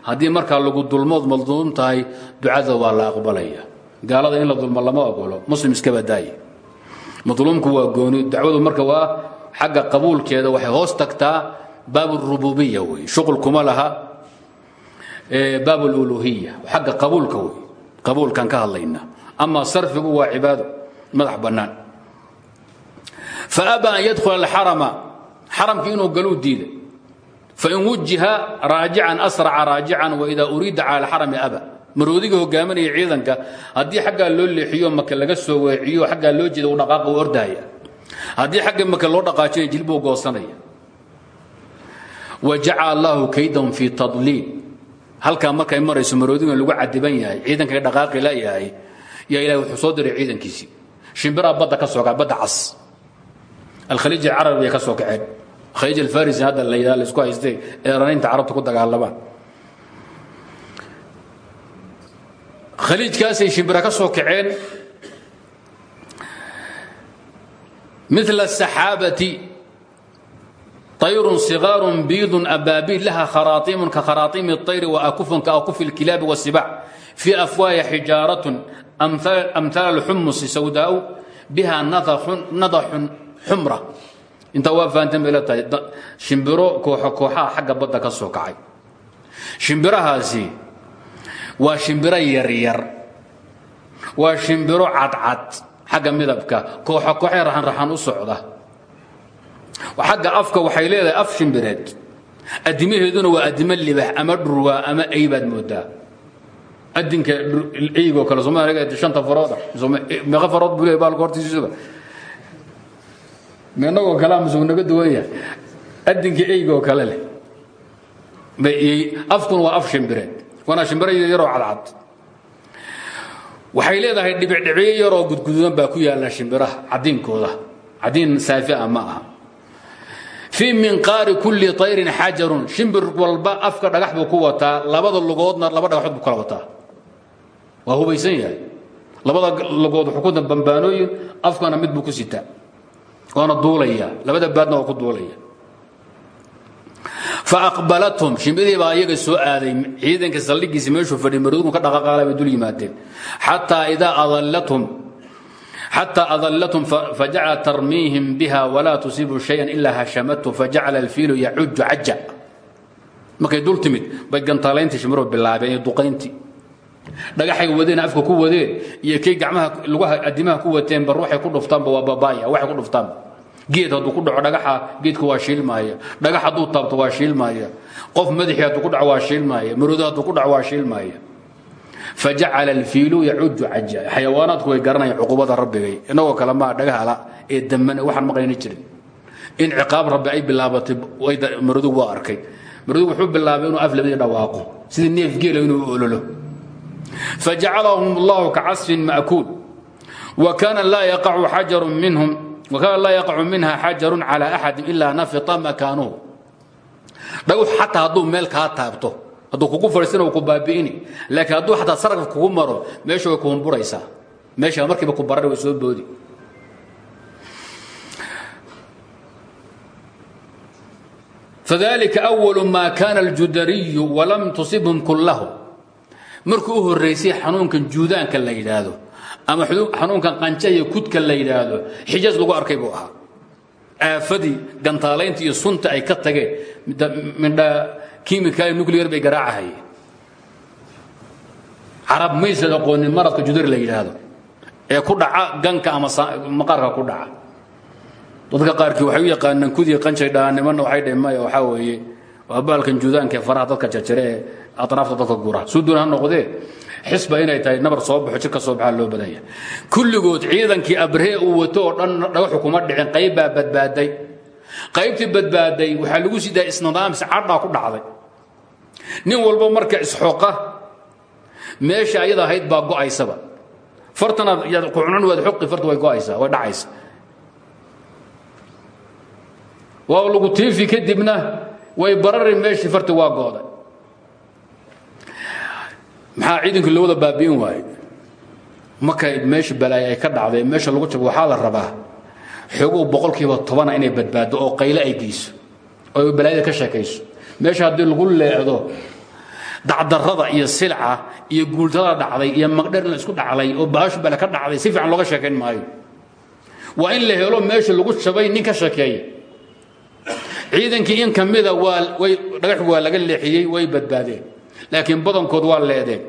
haddii markaa lagu dulmood madluum tahay ducada waa la aqbalaya. Gaalada in la dulmo lama ogolo muslim iska badaaye madluumku waa gooni. Dacwadu marka waa xagga qabuulkeeda waxay hoos tagtaa baab اrububiya wey shuqul kuma laha baab اluluhiya xagga qabuulka wey qabuulkan ka hadlayna. Ama sarfigu waa cibaado madax bannaan. Faaba an yadkhula alxarama xaramkii inuu galuu diiday. Fain wujiha raajican asraca raajican waida uriida cala alxarami aba. Maroodigii hogaaminaya ciidanka haddii xaggaa loo leexiyo maka laga soo weeciyo xaggaa loo jeeda u dhaqaaqa u ordahaya haddii xagga maka loo dhaqaajinaya jilbuu goosanaya wajacala allahu kaydahum fii tadliil. Halkaa markay marayso maroodigan lagu cadiban yahay ciidankay dhaqaaqi layahay yaa ilahay wuxuu soo diray ciidankiisii. Shimbiraa badda ka soo kaca badda cas. Alkhaliij alcarabi bay ka soo kaceen khaliij alfarisi hadda la yidhaha la isku haystay ee ranaynta carabta ku dagaalamaan khaliijkaasay shimbira ka soo kaceen. Mila asaxaabati طyr صغاar bيض أbاbيل لha khراaطيم kakhراaطيم الطyر وأكف كأكف الكلاب والسباع في أفواهi حجاaرة أمثال الحمس سوداء بها نضح xمرة intaa waa fahanteen bay la tahay shimbiro kooxo kooxaha xagga badda ka soo kacay shimbirahaasi waa shimbiro yaryar waa shimbiro cadcad xagga midabka kooxo kooxee raxanraxan u socda xagga afka waxay leedahay af shimbireed adimaheeduna waa adimo libax ama dhurwaa ama aybaad moodaa. Adinka eygoo kale sooma shanta farooda meeqa farood buu leey baalka hortiisuga menagoo kalea masuu naga duwan yahay adinka eygoo kale leh. Afkuna waa af shimbireed waana shimbiro yaroo cadcad. Waxay leedahay dhibicdhibciyo yaroo gudgududan baa ku yaalla shimbiraha cadiinkooda cadiin saafi ah aha fii minqaari kulli tayrin xajarun. Shimbir walba afka dhagax buu ku wataa labada lugoodna laba dhagaxood buu kala wataa. Waa hubaysan yahay. Labada lugood wuxuu ku bambaanooyin afkana mid buu ku sitaa waana duulaya. Labada baadna ku duulaya. Faaqbalathum shimbirihii baa iyaga soo aaday. Ciidanka saldhigiisa meeshuu maroodku ka dhaqaqaala bay dul yimaadeen. Xataa idaa adallathum xتى أضلتهم فجعل ترميهم بها ولا تصيب شيئا إلا hشمته فجعل الفيل يcuج caja markay dul timid bay gantaalayntii shimiro bilaabeen iyo duqayntii dhagaxay wadeen afka ku wadeen iyo kay gamaha lugaha adimaha ku wateenba ruuxay ku dhuftaanba waa babaaya waxay ku dhuftaanba geed hadduu ku dhaco dhagaxa geedka waa shiilmaaya dhagax hadduu taabto waa shiilmaaya qof madaxii hadduu ku dhaco waa shiilmaaya maroodo hadduu ku dhaco waa shiilmaaya fajacala alfiilu yacuju caja xayawaanaadku way garanayaan cuqubada rabbigay inagoo kale maa dhagahala ee damana waxaan maqlayna jirin in ciqaab rabbi ay bilaabatay maradug waa arkay maradug wuxuu bilaabay inuu af labadii dhawaaqo sidii neef geela inuu ololo fajacalahum allahu ka casfin ma'kuul wa kaana laa yaqacu minha xajarun cala axadin ilaa nafita makaanuhu dhagux xataa hadduu meel kaa taabto hadduu kugu faiisina ku baabi'ini laakiin hadduu ataa saraf kugu maro meeshu way kuhumburaysaa meesha markiiba ku barana way soo boodi. Fadalika awalu maa kaana aljudariyu walam tusibhum kullahu. Markii u xanuunkan juudaanka la yidhaahdo ama xanuunkan qanjaha kudka la yidhaahdo xijaas lagu arkay buu ahaa. Aafadii gantaalaynta iyo sunta ay ka tageen midha kimikaal nuclear bay garaacahayeen. Carab maysan aqoonin maradka judari la yidhaahdo ee ku dhaca ganka ama maqaarka ku dhaca. Dadka qaarkii waxay u yaqaanaan kudii qanjay dhahaan nimanna waxay dhaheen maya weeye waa baalkan juudaanka faraha dadka jarjare ee dadka gura suu doon ha noqdee? Inay tahay nabar soo baxo jir soo baxaa loo badanya kulligood ciidankii abree uu wato dhan dhagaxu kuma dhicin qayb baa badbaaday qaybtii badbaaday waxaa lagu sii daayay isnidaamsi cadhaa ku dhacday. Nin walba marka isxoqa meesha ayada ahayd baa go'aysaba. Fartanaad yaad qucnan waad xoqi farta way go'aysaa way dhacaysa waa lagu tiifi kadibna way barari meeshii farti waa go'day. Maxaa ciidankii loo wada baabi'in waaye? Markay meesha balaaya ay ka dhacday meesha lagu jabo waxaa la rabaa xoogow boqolkiiba tobana inay badbaado oo qayle ay geyso oo balaayada ka sheekayso. Meesha haddii lagu leecdo dacdarrada iyo silca iyo guultada dhacday iyo maqdher in la isku dhacday oo baashu bale ka dhacday si fiican looga sheekayn maayo. Waa in la helo meesha lagu jabay nin ka sheekeeya ciidankii in ka mida dhagaxu waa laga leexiyey way badbaadeen. Laakiin badankood waa leedeen.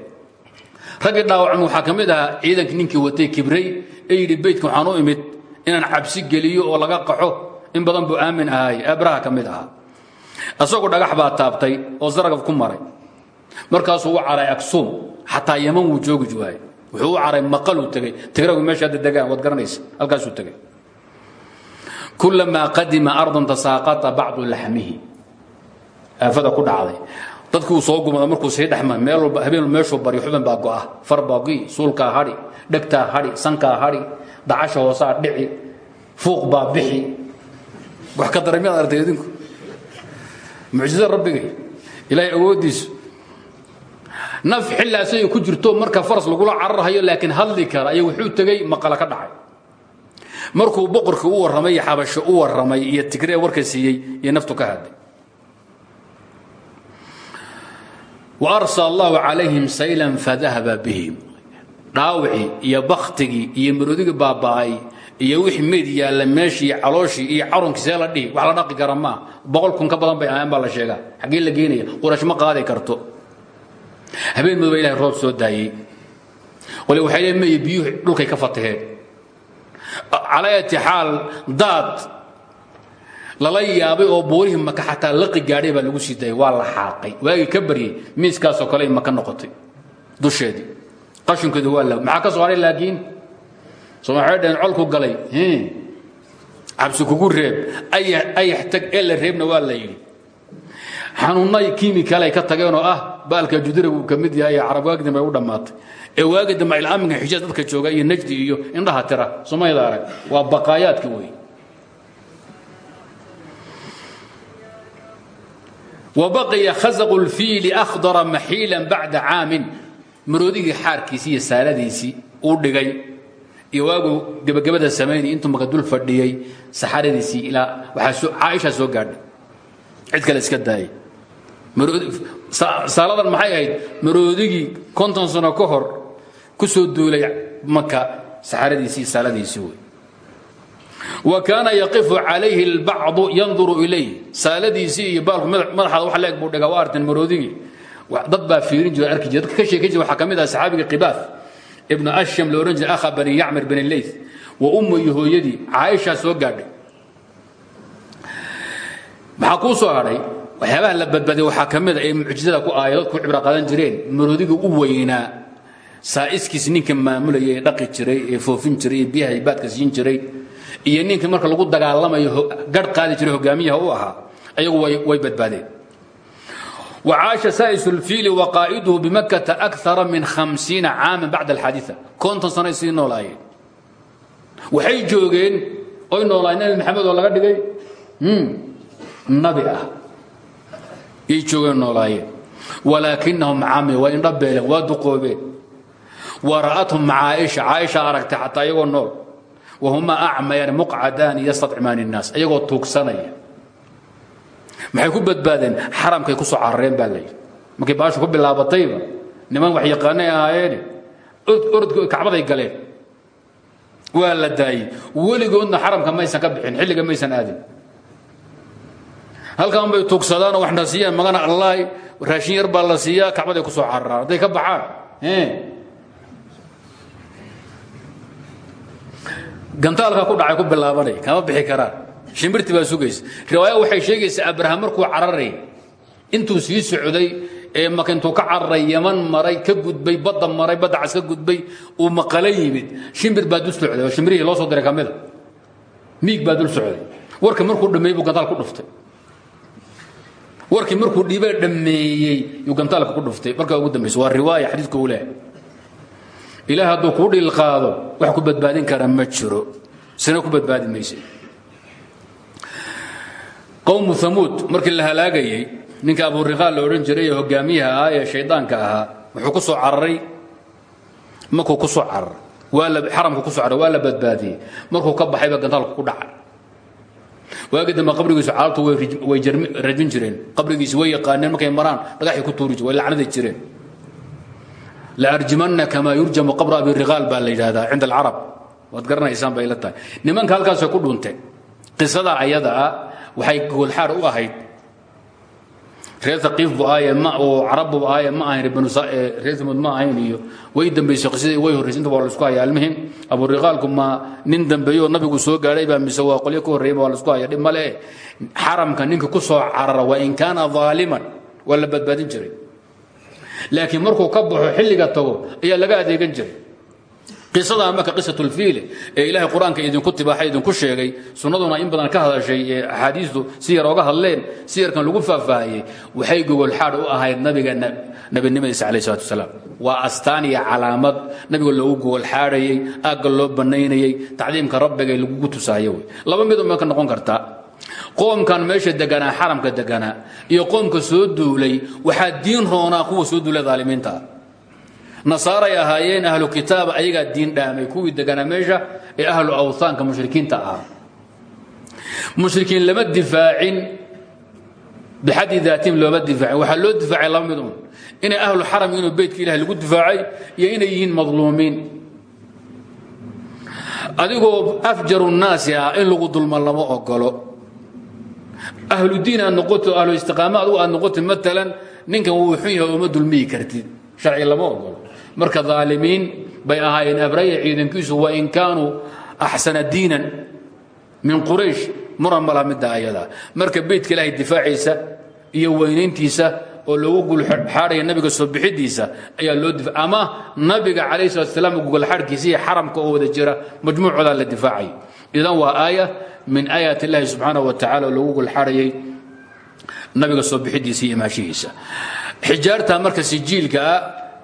Raggii dhaawacma waxaa ka mid ciidankii ninkii watay kibrey ee yidhi beydka waxaan u imid inaan cabsi geliyo oo laga qaxo in badan buu aamin ahaay abraha ka mid ahaa. Isagoo dhagax baa taabtay oo saragaf ku maray. Markaasuu u caray aksuum xataa yaman wuu joogi waaye wuxuu u caray maqaluu tegey tigragu meesha hadda degaan waad garanaysa. Halkaasuu tegey kulamaa qadima ardan tasaaqata bacdu laxmihi. Aafada ku dhacday. Dadkii uu soo gumada markuu sii dhexma meel walba habeen meeshuu baryo xuban baa go'a far baa go'i suulkaa hadhi dhegtaa hadhi sankaa hadhi dacasha hoosaa dhici. Fuuq baa bixi. Wax ka dara miyaad idinku? Mucjisada rabbigay ilaahay awooddiisa naf xillaaso ay ku jirto marka faras lagula cararhayo laakiin hadli kara ayaa wuxuu tegey maqala ka dhacay. Markuu boqorka u warramay xabasho u warramay iyo tigree warka iyo naftu ka hadlay. Wa arsa allahu calayhim saylan fadahaba bihim dhaawicii iyo baktigii iyo marodigii baaba'ay iyo wixii meyd yaalla meeshii calooshii iyo carunkii see la dhihi wax la dhaqi kara maa boqol kun ka badan bay ahaan baa la sheegaa. Xaggee la geenaya. Qurash ma qaadi karto. Habeen madoba ilahay roob soo daayey. Wali waxay leeyihiin maya biyuhu dhulkay ka fataheen calaa ayati xaal daad lala yaabay oo buurihii maka xataa laqi gaadhay baa lagu sii daayay. Waa la xaaqay. Waagii ka baryey miiskaasoo kale maka noqotay dusheedii qashinkeedu waa la maxaa ka soo haray laakiin? Soo waxay dhaheen colku galay. Cabsi kugu reeb. Ayax tag ee la reebna waa la yidhi. Xanuunnay kiimikal ay ka tageen oo ah baalka juduragu ka mid yahay ee carab waagdin bay u dhammaatay. Ee waagi dambe ilaaminka xijaas dadka jooga iyo najdi iyo indhaha tira somayda arag. Waa baqaayaadka wey wabaqiya khasaqu lfiili akhdara maxiilan bacda caamin maroodigii xaarkiisii iyo saaladiisii uu dhigay iyo waagu gebagabada samaynay intuu maka dul fadhiyey saxaradiisii ilaa waxaa caaisha soo gaadhay. Cid kale iska daayay. Saaladan maxay ahayd? Maroodigii konton sano ka hor ku soo duulay maka saxaradiisii wey wa kaana yaqifu calayhi اlbacdu yanduru ilayh saaladiisii iyo baalku madaxaada wax leeg buu dhigaa arteen maroodigii dad baa fiirin jira arki jira dadka ka sheekay jira waxaa ka mid ah saxaabiga qibaaf ibnu asham la odhan jiray akha bani yacmir bani leyth wa ummu iyo hooyadii caaishaa soo gaadhay. Maxaa kuu soo hadhay waxyaabaha la badbaadiya waxaa ka mid a ee mucjizada ku aayadad ku cibro qaadan jireen. Maroodigii u weynaa. Saa'iskiis ninka maamulayay ee dhaqi jiray ee foofin jiray ee biyaha baadka siin jiray iyo ninkii marka lagu dagaalamayo garh qaadi jiray hogaamiyaha u ahaa ayagu way badbaadeen wcaasha saaisulfiili waqaa'iduhu bimakata akara min hamsiina caaman bacda alxaadiia konton sanay sii noolaayeen waxay joogeen oy noolaayeen nabi maxamed oo laga dhigay? Hmm, nabi ah. Yay joogeen noolaayeen walaakinahum cami waa indhabeeleen waa duqoobeen. Wa ra'athum caaisha caaisha aragtay xataa iyagoo nool. Wahumaa acmayaan muqcadaani yastadcimaan innaas iyagoo tuugsanaya maxay ku badbaadeen? Xaramkay ku soo carareen baa layidhi markay baashu ku bilaabatayba niman wax yaqaanay ahaayeene orodko kacbaday galeen. Waa la daayey. Weligoodna xaramka maysan ka bixin xilliga maysan aadin. Halkan bay tugsadaanoo waxna siiyaan magana allahi raashin yar baa la siiyaa kacbaday ku soo cararaan. Hadday ka baxaan gantaalka ku dhacay ku bilaabanay kama bixi karaan shimbirti baa sugaysa. Riwaaya waxay sheegaysaa abraham markuu cararay intuu sii socday ee maka ka cararay yaman maray ka gudbay badda maray badda ka gudbay uu maqala shimbir baa dul socday oo loo soo diray ka miig baa dul socday. Warka markuu dhammeeyey buu gantaal ku dhuftay. Warkii markuu dhiibee dhammeeyey yuu gantaalka ku dhuftay. Markaa ugu dambaysa waa riwaaya xadiidka uu leh ilaah hadduu kuu wax ku badbaadin kara ma jiro. Sina ku badbaadi mayse qowmu amuud markii la halaagayey ninka aburiqaal la odhan jiray ee hogaamiyaha ahaa ahaa wuxuu ku soo cararay. Markuu ku soo cararay waa la xaramku ku soo cararay waa la markuu ka baxayba gantaalku ku dhacay waagi dambe qabrigiisu caaltu way rajin jireen. Qabrigiisi way yaqaaneen markay maraan dhagaxay ku tuuri way lacnadi jireen. Laarjimanna kamaa yurjamu qabru abi riqaal baa la yidhahdaa cinda alcarab waad garanaysaan bay la tahay. Nimanka halkaasay ku dhunteen qisada ayada ah waxay goolxaar u ahayd. Reer aqiif bu aaye ma oo carab bu aaye ma ahayn reer samud ma ahayn iyo way dambaysay qisadii way horraysay inta waa la isku haya almuhim aburiqaalku ma nin dambeeyo nabigu soo gaadhay baa mise waa qolyo ka horreeyay waa la isku haya dhib male xaramka ninka ku soo carara wa in kaana daaliman waa la jiray. Laakiin markuu ka baxo xilliga tago ayaa laga adeegan jiray qisadaa marka qisatulfiile ee ilaahay qur'aanka idinku tibaaxay idinku sheegay sunnaduna in badan ka hadashay ee si yar ooga hadleen si yarkan lagu faahfaahiyey waxay gogol xaadh u ahayd nabiga nebinimadiisa calayh salatu wasalaam. Waa astaan calaamad nabiga loogu gogol xaadhayey aagga loo bannaynayey tacdiimka rabbiga lagugu tusaayo wey. Laba mid uma ka noqon kartaa qoomkan meesha deganaa xaramka deganaa iyo qoomka soo duulay waxaa diin roonaa kuwa soo duulay daalimiinta. ah nasaaray ahaayeen ahlu kitaaba ayagaa diin dhaamay kuwii deganaa meesha ee ahlu awhaanka mushrikiinta ahaa mushrikiin lama difaacin bixaddi daatihim looma difaacin. Waxaa loo difaacay laba mid un ahlu xaram inuu beytka ilahi lagu difaacay iyo inay yihiin madluumiin. Adigoo afjaru nnaasi ah in lagu dulma lama ogolo ahlu diin aad noqoto ahlu istiqaama adugu aad noqoto maalan ninkan wuu yahay ooma dulmiyi kartid. Sharci lama ogolo marka aalimiin bay ahaayeen abraya ciidankiisu wain kaanuu axsana diinan min quraysh. Muran mala midda ayada. Marka beytka ilaahay difaaciisa iyo weynayntiisa oo loogu gulxaadhaya nabiga soo bixidiisa ayaa loo difa ama nabiga calayh salat salaam gugulxaadhkiisa iyo xaramka oo wada jira majmuucoodaa la difaacay. Idan waa aaya min aayaat illaahi subxaanaه wa tacala oo loogu gulxaadhayay nabiga soo bixidiisa iyo imaashihiisa. Xijaarta marka sijiilka ah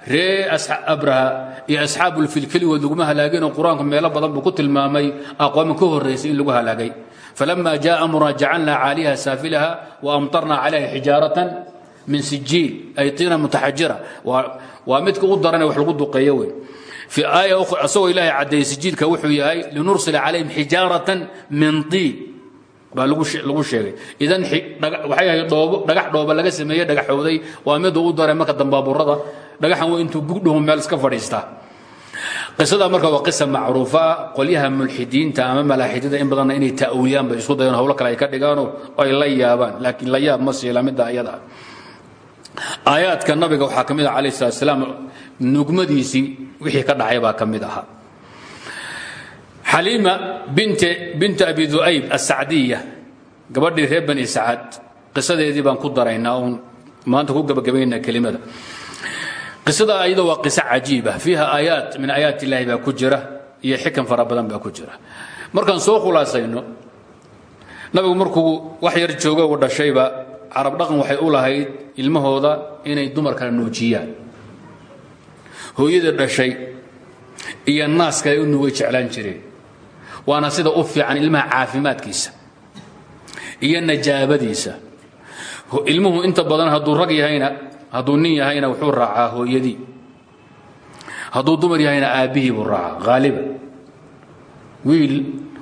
ree abraha iyo asxaabulfilkeligood laguma halaageenoo qur'aanku meelo badan buu ku tilmaamay aqwaama ka horraysay in lagu halaagay. Falama jaa amruna jacalna caaliha saafilaha waamtarna calayha xijaaratan min sijiil ay tiina mutaxajira. Waa midka u darane wax lagu duqeeyo wey. Fi aaya asagoo ilaahay caddeeyey sijiilka wuxuu yahay linursila calayhim xijaaratan min tiin baa lagu sheegay. Idan waxay ahayd dhoobo laga sameeyey dhagaxowday waa miduu u daray dambaaburada dhagaxan waa intuu gugdhaho meel iska fadhiistaa qisada marka waa qisa macruufa ah qolyaha mulxidiinta ama malaaxidada in badanna inay ta'wiiliyaan bay isku dayaan howlo kale ay ka dhigaanoo ay la yaabaan laakiin la yaab ma siila midda ayada. Aayaadka nabiga waxaa ka ah calayh salat slaam wixii ka dhacay baa ka mid ahaa. Xaliima binta abi du'ayb asacdiya gabadhii reer bani qisadeedii baan ku daraynaa oon maanta ku gabagabaynaa kelimada qisada ayada waa qiso cajiiba fiiha aayaat min aayaat illaahi baa ku jira iyo xikan fara badan baa ku jira. Markaan soo khulaasayno nabigu markuu wax yar joogo u dhashayba carab dhaqan waxay u lahayd ilmahooda inay dumarkana nuujiyaan. Hooyadii dhashay iyo naaska ay u nuugay jeclaan jireen. Waana sida u fiican ilmaha caafimaadkiisa iyo najaabadiisa. Ilmuhu inta badan hadduu rag yahayna hadduu nin yahayna wuxuu raacaa hooyadii. Hadduu dumar yahayna aabbihii buu raacaa haaliba wiil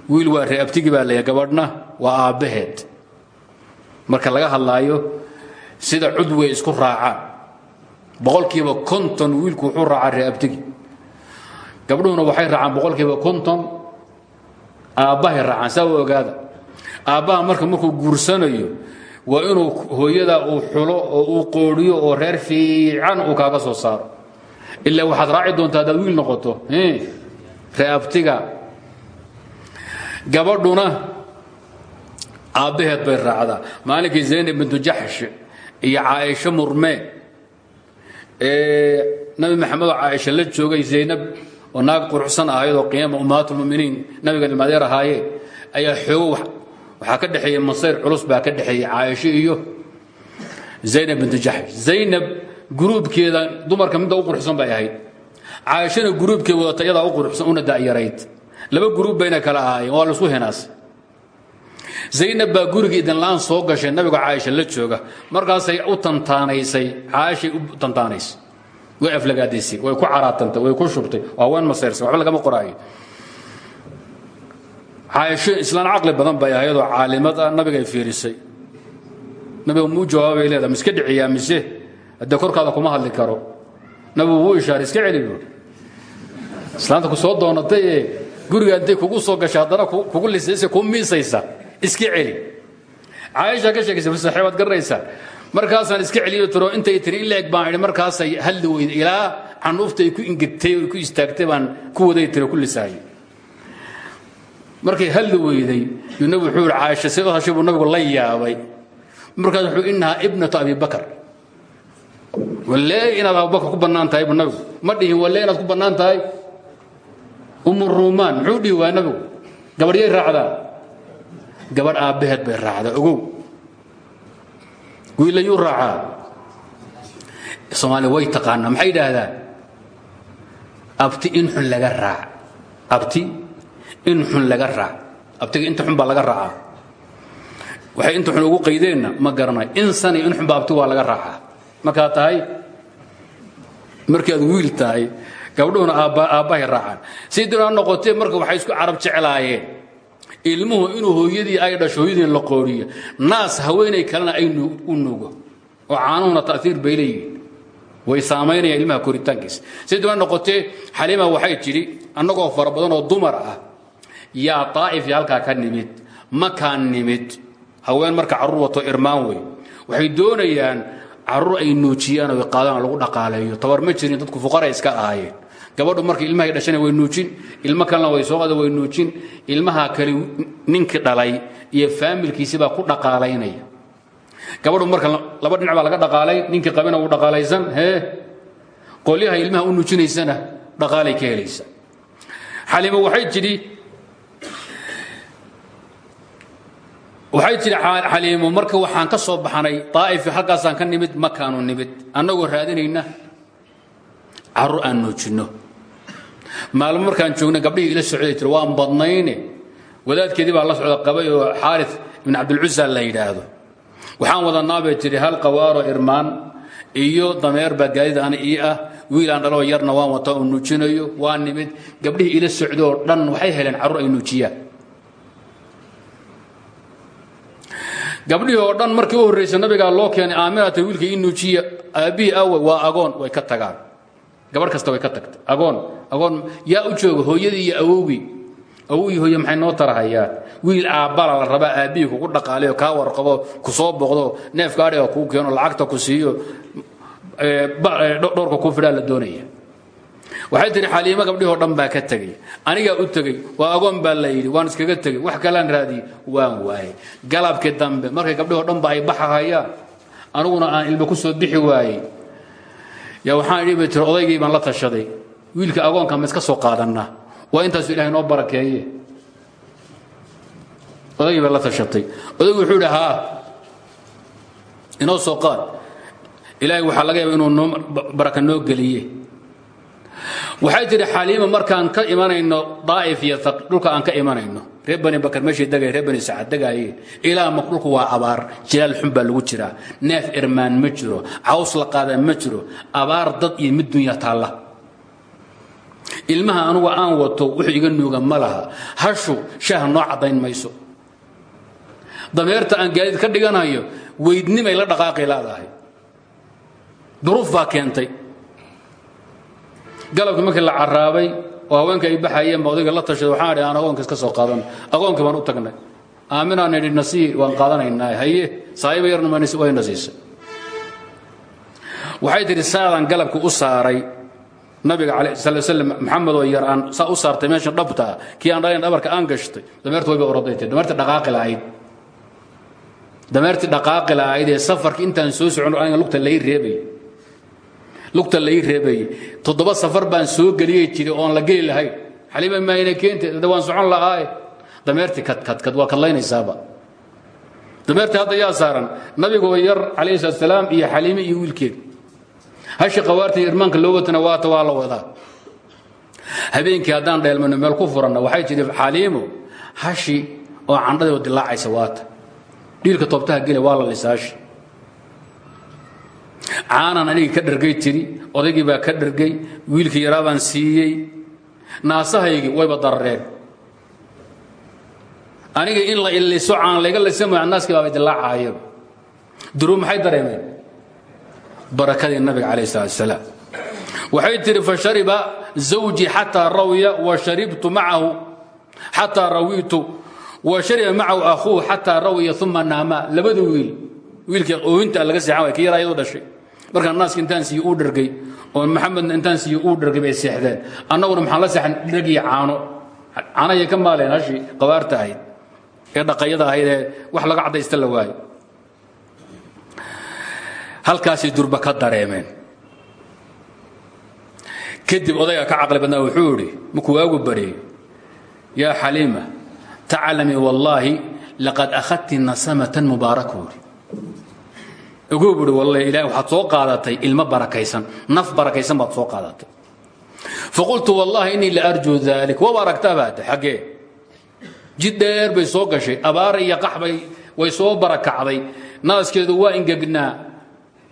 wiil waa ree abtigi baa leeyahay gabadhna waa aabbaheed. Marka laga hadlaayo sida cudwey isku raacaan. Boqolkiiba konton wiilku wuxuu raacaa ree abtigi gabdhuhuna waxay raacaan boqolkiiba konton aabbahay raacaan saa u ogaada. Aabbaha marka markuu guursanayo waa inuu hooyada uu xulo oo uu qoodhiyo oo reer fiican uu kaaga soo saaro. Ilaa waxaad raaci doontaa haddaad wiil noqoto ree abtiga gabadhuna aabbaheed bay raacdaa. Maalinkii zaynab bintu jaxsh iyo caaisho murmee ee nabi maxamed oo caaisha la joogay zaynab oo naag quruxsan ahayd oo qiyaama ummahaatulmuminiin nabiga ilmaadeer ahaayeen ayaa xoogo waxaa ka dhexeeyey masayr culus baa ka dhexeeyey caaisho iyo zaynab bintu jaxsh zaynab guruubkeeda dumarka midda u quruxsan bay ahayd. Caaishana guruubkeed wadata iyadaa u quruxsan una da'yarayd. Laba guruub bayna kala ahaayeen waa la isku hinaasay zaynab baa gurigii idinla'aan soo gashay nabiga caaisha la jooga. Markaasay u tantaanaysay caaishay u tantaanaysay way aflagaadaysay way ku caraatantay way ku shubtay waa haween masayrsan waxba lagama qoraayo caaisho islaan caqli badan bay ahayadoo caalimad ah nabigay fiirisay. Nabiga muu jawaabay leedahay miska dhiciyaa mise? Haddee korkaada kuma hadli karo. Nabigu wuu ishaaray iska celi buuri islaanta ku soo doonatay ee guriga intay kugu soo gashay haddana kugu lisaysa ku miisaysa. Iska celi. Caaisha ka sheekaysa saxiib waad garanaysaa markaasaan iska celiyo tiro intay tiri in la eg baan idhi markaasay hadli weyda ilaa canuuftay ku ingegtay oo ku istaagtay baan ku waday tiro ku lisaayay markay hadli weyday yuu nabigu wuxuu yihi caaisha buu nabigu la yaabay. Markaas wuxuu innahaa ibnatu abi bakar. Walee inaad abubakar ku bannaan tahay nabigu ma dhihin walee inaad ku bannaan tahay. Umu ruumaan muxuu nabigu gabadhyay raacdaa gabadh aabbaheed bay raacdaa ogow. Wiilayuu raacaa. Soomaaliya way taqaanaa maxay yidhaahdaan? Abti in xun laga raac abti in xun laga raac. Abtiga inta xun baa laga raacaa. Waxay inta xun ugu qaydeenna ma garanay. In san iyo in xun baa waa laga raacaa. Markaad tahay markii wiil tahay gabdhuhuna aabbahay raacaan. Sidina noqotee marka waxay isku carab jeclaayeen. Ilmuhu inuu hooyadii ay dhasho hooyadii la qooriyo. Naas haweenay kalena ay u nuugo. Oo caanuhuna ta'iir bay way saamaynayaan ilmaha koritaankiisa. Sidina noqotee xaliima waxay tidhi annagoo fara oo dumar ah yaa daa'if iyo halkaa ka nimid makaan nimid. Haween marka carruur wato irmaan wey. Waxay doonayaan carruur ay nuujiyaan oo qaadaan lagu dhaqaaleeyo. Tabar ma jirin dadku fuqara iska ahaayeen. Gabadhu marka ilmahay dhashana way nuujin ilmo kalena way soo qada way nuujin. Ilmaha kale ninkii dhalay iyo faamilkiisi baa ku dhaqaalaynaya. Gabadhu marka laba dhinac laga dhaqaalay ninkii qabina uu dhaqaalaysan hee? Qolyaha ilmaha u nujinaysana dhaqaalay ka helaysa. Waxay tidhi waxay tidhi xaliimo marka waxaan ka soo baxnay daa'ifi halkaasaan ka nimid makaanu nimid. Annagoo raadinayna carruur aan nuujinno. Maalmo markaan joogna gabdhihii ila socday tir waan badnayne. Wadaadkeedii baa la socda qabay oo xaaris ibn cabdilcusa la yidhaahdo. Waxaan wadanaa bay tidhi hal qawaaro irmaan iyo dameer baa gaadid ana ii ah. Wiil aan dhaloo yarna waan wata oo nuujinayo waa nimid. Gabdhihii ila socda oo dhan waxay heleen carruur ay nuujiyaan gabdhihii oo dhan markii u horraysa nabigaa loo keenay aaminata wiilka ii nuujiya aabbihii awe waa agoon way ka tagaan. Gabarh kasta way ka tagtay. Agoon agoon yaa u jooga hooyadii iyo awowgii. Awowgii hooye maxay noo tarahayaan? Wiil aabbala la rabaa aabbihii kugu dhaqaalayo kaa warqabo ku soo boqdo neefka adhiga kuu keeno lacagta ku siiyo dhowrka kuu fidhaa la doonaya waxay tihi xaliimo gabdhihii oo dhan baa ka tegey. Anigaa u tegey. Waa agoon baa la yidhi. Waan iskaga tegey. Wax kalaan raadiyey. Waan waayey. Galabkii dambe markay gabdhihii o dhan ba ay baxahayaan aniguna aan ilmo ku soo bixi waayey. Yaa waxaan idhi bay odaygii baan la tashaday. Wiilka agoonka ma iska soo qaadannaa waa intaasu ilahay noo barakeeye odaygii baa la tashatay odaygu wuxuu idhi inoo soo qaad. Ilaahay waxaa laga yaaba inuu baraka noo geliye waxay tidhi xaliima markaan ka imanayno daa'if iyo dhulka aan ka imanayno. Reer bani bakar meeshay degay reer bani sacad degaayeen ilaa ma waa abaar jilaal xun baa lagu jiraa. Neef irmaan ma jiro caws la qaadaa ma jiro. Abaar dad iyo mid dunya taalla. Ilmaha anugu aan wato wuxuu iga nuuga ma laha hashu shaaha noo caddayn mayso. Dameerta aan gaadiid ka dhiganayo weydnimay la dhaqaaqi laadahay. Duruuf baa keentay galabkii markii la caraabay oo haweenka ay baxayeen ba odayga la tashaday waxaan idhi aan agoonka iska soo qaadan. Agoonkii baan u tagnay. Aaminaan idhi nasii waan qaadanaynaa. Haye saahiba yarna wayna siisay waxay tidhi galabkii u saaray nabiga alay sal slam maxamed oo yar aan saa u saartay meesha dhabtaa kii aan dhalayn dhabarka aan gashtay. Dameerta way ba oroday tii dhaqaaqi lahayd. Dameertii dhaqaaqi lahayd ee safarka intaan soo socon aniga lugta lai reebay lugta lai reebayey toddoba safar baan soo geliyey jiray oon la geli lahayn xaliima maayna keente de waan socon lahaaye dameertii kadkadkad waa kadlaynaysaaba. Dameertii hadda yaa saaran nabigoo yar calayhi salaam iyo xaliime iyo wiilkeed. Hashi qawaarta iyo irmaanka loo watana la wadaa. Habeenkii haddaan dheelmano meel ku furanna waxay jiri xaliimo hashi oo candhadoo dilaacaysa waata. Dhiilka toobtaha gele waa la lisaashi caanan anigii ka dhargay tiri odaygii baa ka dhargay wiilkii yaraa baan siiyey naasahaygii wayba darareen aniga in la iliso caan layga lisamayo naaskii baabay dilaacaayaba duruu maxay dareemeen? Barakadii nabiga calayh salaat salaam waxay tihi fashariba zawjii xataa rawya wa sharibtu macahu xataa rawitu wa shariba macahu akhuuhu xataa rawya uma naama. Labada wiil wiilkii oohinta laga seexan yaraa iyadoo dhashay markaa naaska intaan siiye uu dhargay oo maxamedna intaan siiye uu dhargay bay seexdeen. Annaguna maxaan la seexan? Dhagiyo caano. Caanayay ka maaleen hashii qabaarta ahayd. Ee dhaqayada ahayd ee wax laga caddaysta la waayo. Halkaasay durba ka dareemeen. Kadib odayga ka caqli badnaa wuxuu idhi markuu waagu baryey yaa xaliima taclami wallaahi laqad akhadti nasamatan mubaaraka buuri ugu buhi wallahi ilahay waxaad soo qaadatay ilmo barakaysan naf barakaysan baad soo qaadatay. Faqultu wallahi innii la arjuu dalik waba aragtaa baade xaggee. Jid bay soo gashay abaara iyo qaxbay way soo barakacday. Naaskeedu waa ingegnaa.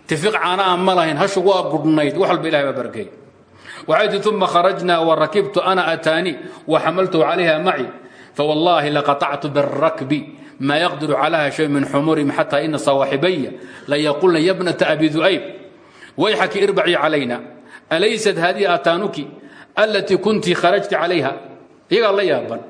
Tifiq caana aan ma hashu waa gudhnayd wax walba ilahay baa barakay waxay tii uma kharajna warakibtu ana ataani waxamaltu calayha maci. Fawallaahi laqaطactu biاrakbi ma yaqdiru calaha shay min xumurihim xata ina sawaaxibaya layaqulna ya bnata abi du'ayb wayxaki irbacii calayna alaysat hadihi ataanuki alatii kunti kharajti calayha? Iyagaa la yaaban.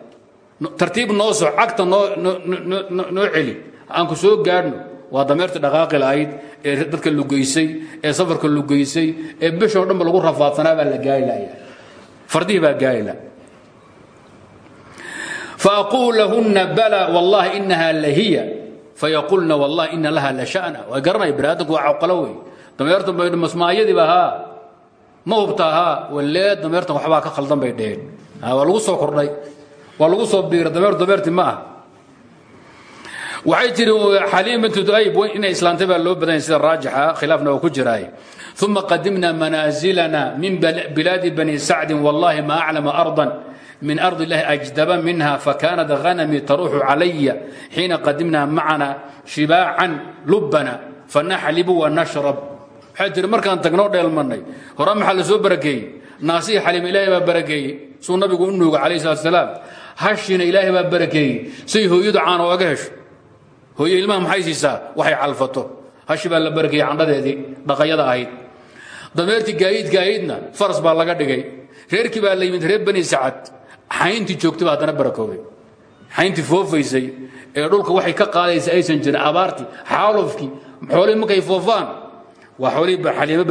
Tartiib noo soc cagta noo celi. Aan ku soo gaadhno waa dameertii dhaqaaqi lahayd ee dadka lugaysay ee safarka lugaysay ee bishoo dhanba lagu rafaadsanaa baa la gaari laya fardihii baa gaari la faaquul lahunna bala wallahi inaha lahiya fayaqulna wallahi ina laha la sha'na way garanaya biniaadanku waa cawqalo wey dameertan bay masmaayadiiba haa ma hubta haa walee dameertan waxbaa ka khaldan bay dheheen waa lagu soo kordhay waa lagu soo biiray dameer dameerti ma ah waxay tiri xaliim bintu duayb inay islaantay baa loo badanya sida raajixa khilaafna waa ku jiraay uma qadimna manaasilana min bilaadi bani sacdin wallahi ma aclama ardan min arض اllahi ajdaba minha fakanat hanmii taruuxu calaya xiina qadimna macana shibaacan lubana fanaxlibu wanashrab waxay tiri markaan tagnoo dheelmanay hore maxaa la soo barakeeyey? Naasihi xaliim ilaahay baa barakeeyey. Suu nabigu u nuuga calayh salat salaam hashiina ilaahay baa barakeeyey say hooyadu caana oga hesho. Hooye ilmaha maxay siisaa? Waxay calfato. Hashi baa la barakeeyey candhadeedii dhaqayada ahayd. Dameertii gaayidka ahaydna xayntii joogtay baa haddana barakoobay. Xayntii foofaysay ee dhulka waxay ka qaadaysa aysan jirin abaartii xaalufkii xoolihii markay foofaan waa xoolihii xaliima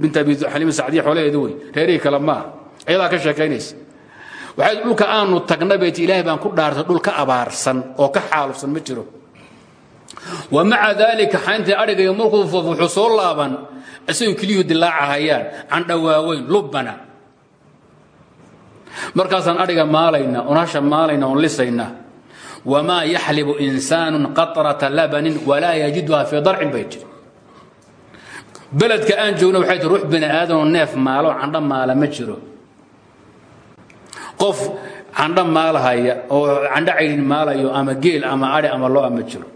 bint abi xaliima sacdiya xoolaheedu wey reerihii kale ma ah ayadaa ka sheekaynaysa. Waxay dhulka aanu tagna ilaahay baan ku dhaartay dhul abaarsan oo ka xaalufsan ma jiro. Wa maca daalika xayntii adhigayo markuu foofo wuxuu soo laaban isagoo keliyuhu dilaacahayaan candhawaaweyn lubbana markaasaan adhiga maalayna onasha maalayna oon lisayna. Wamaa yaxlibu insaanu qaطrata labanin walaa yajiduha fii darcin bay tii aan joogna waxay ruux bini aadamoo neef maalo candho maala ma jiro. Qof candho maalhaya oo candho caydhin maalayo ama geel ama adhi ama loo ama jiro.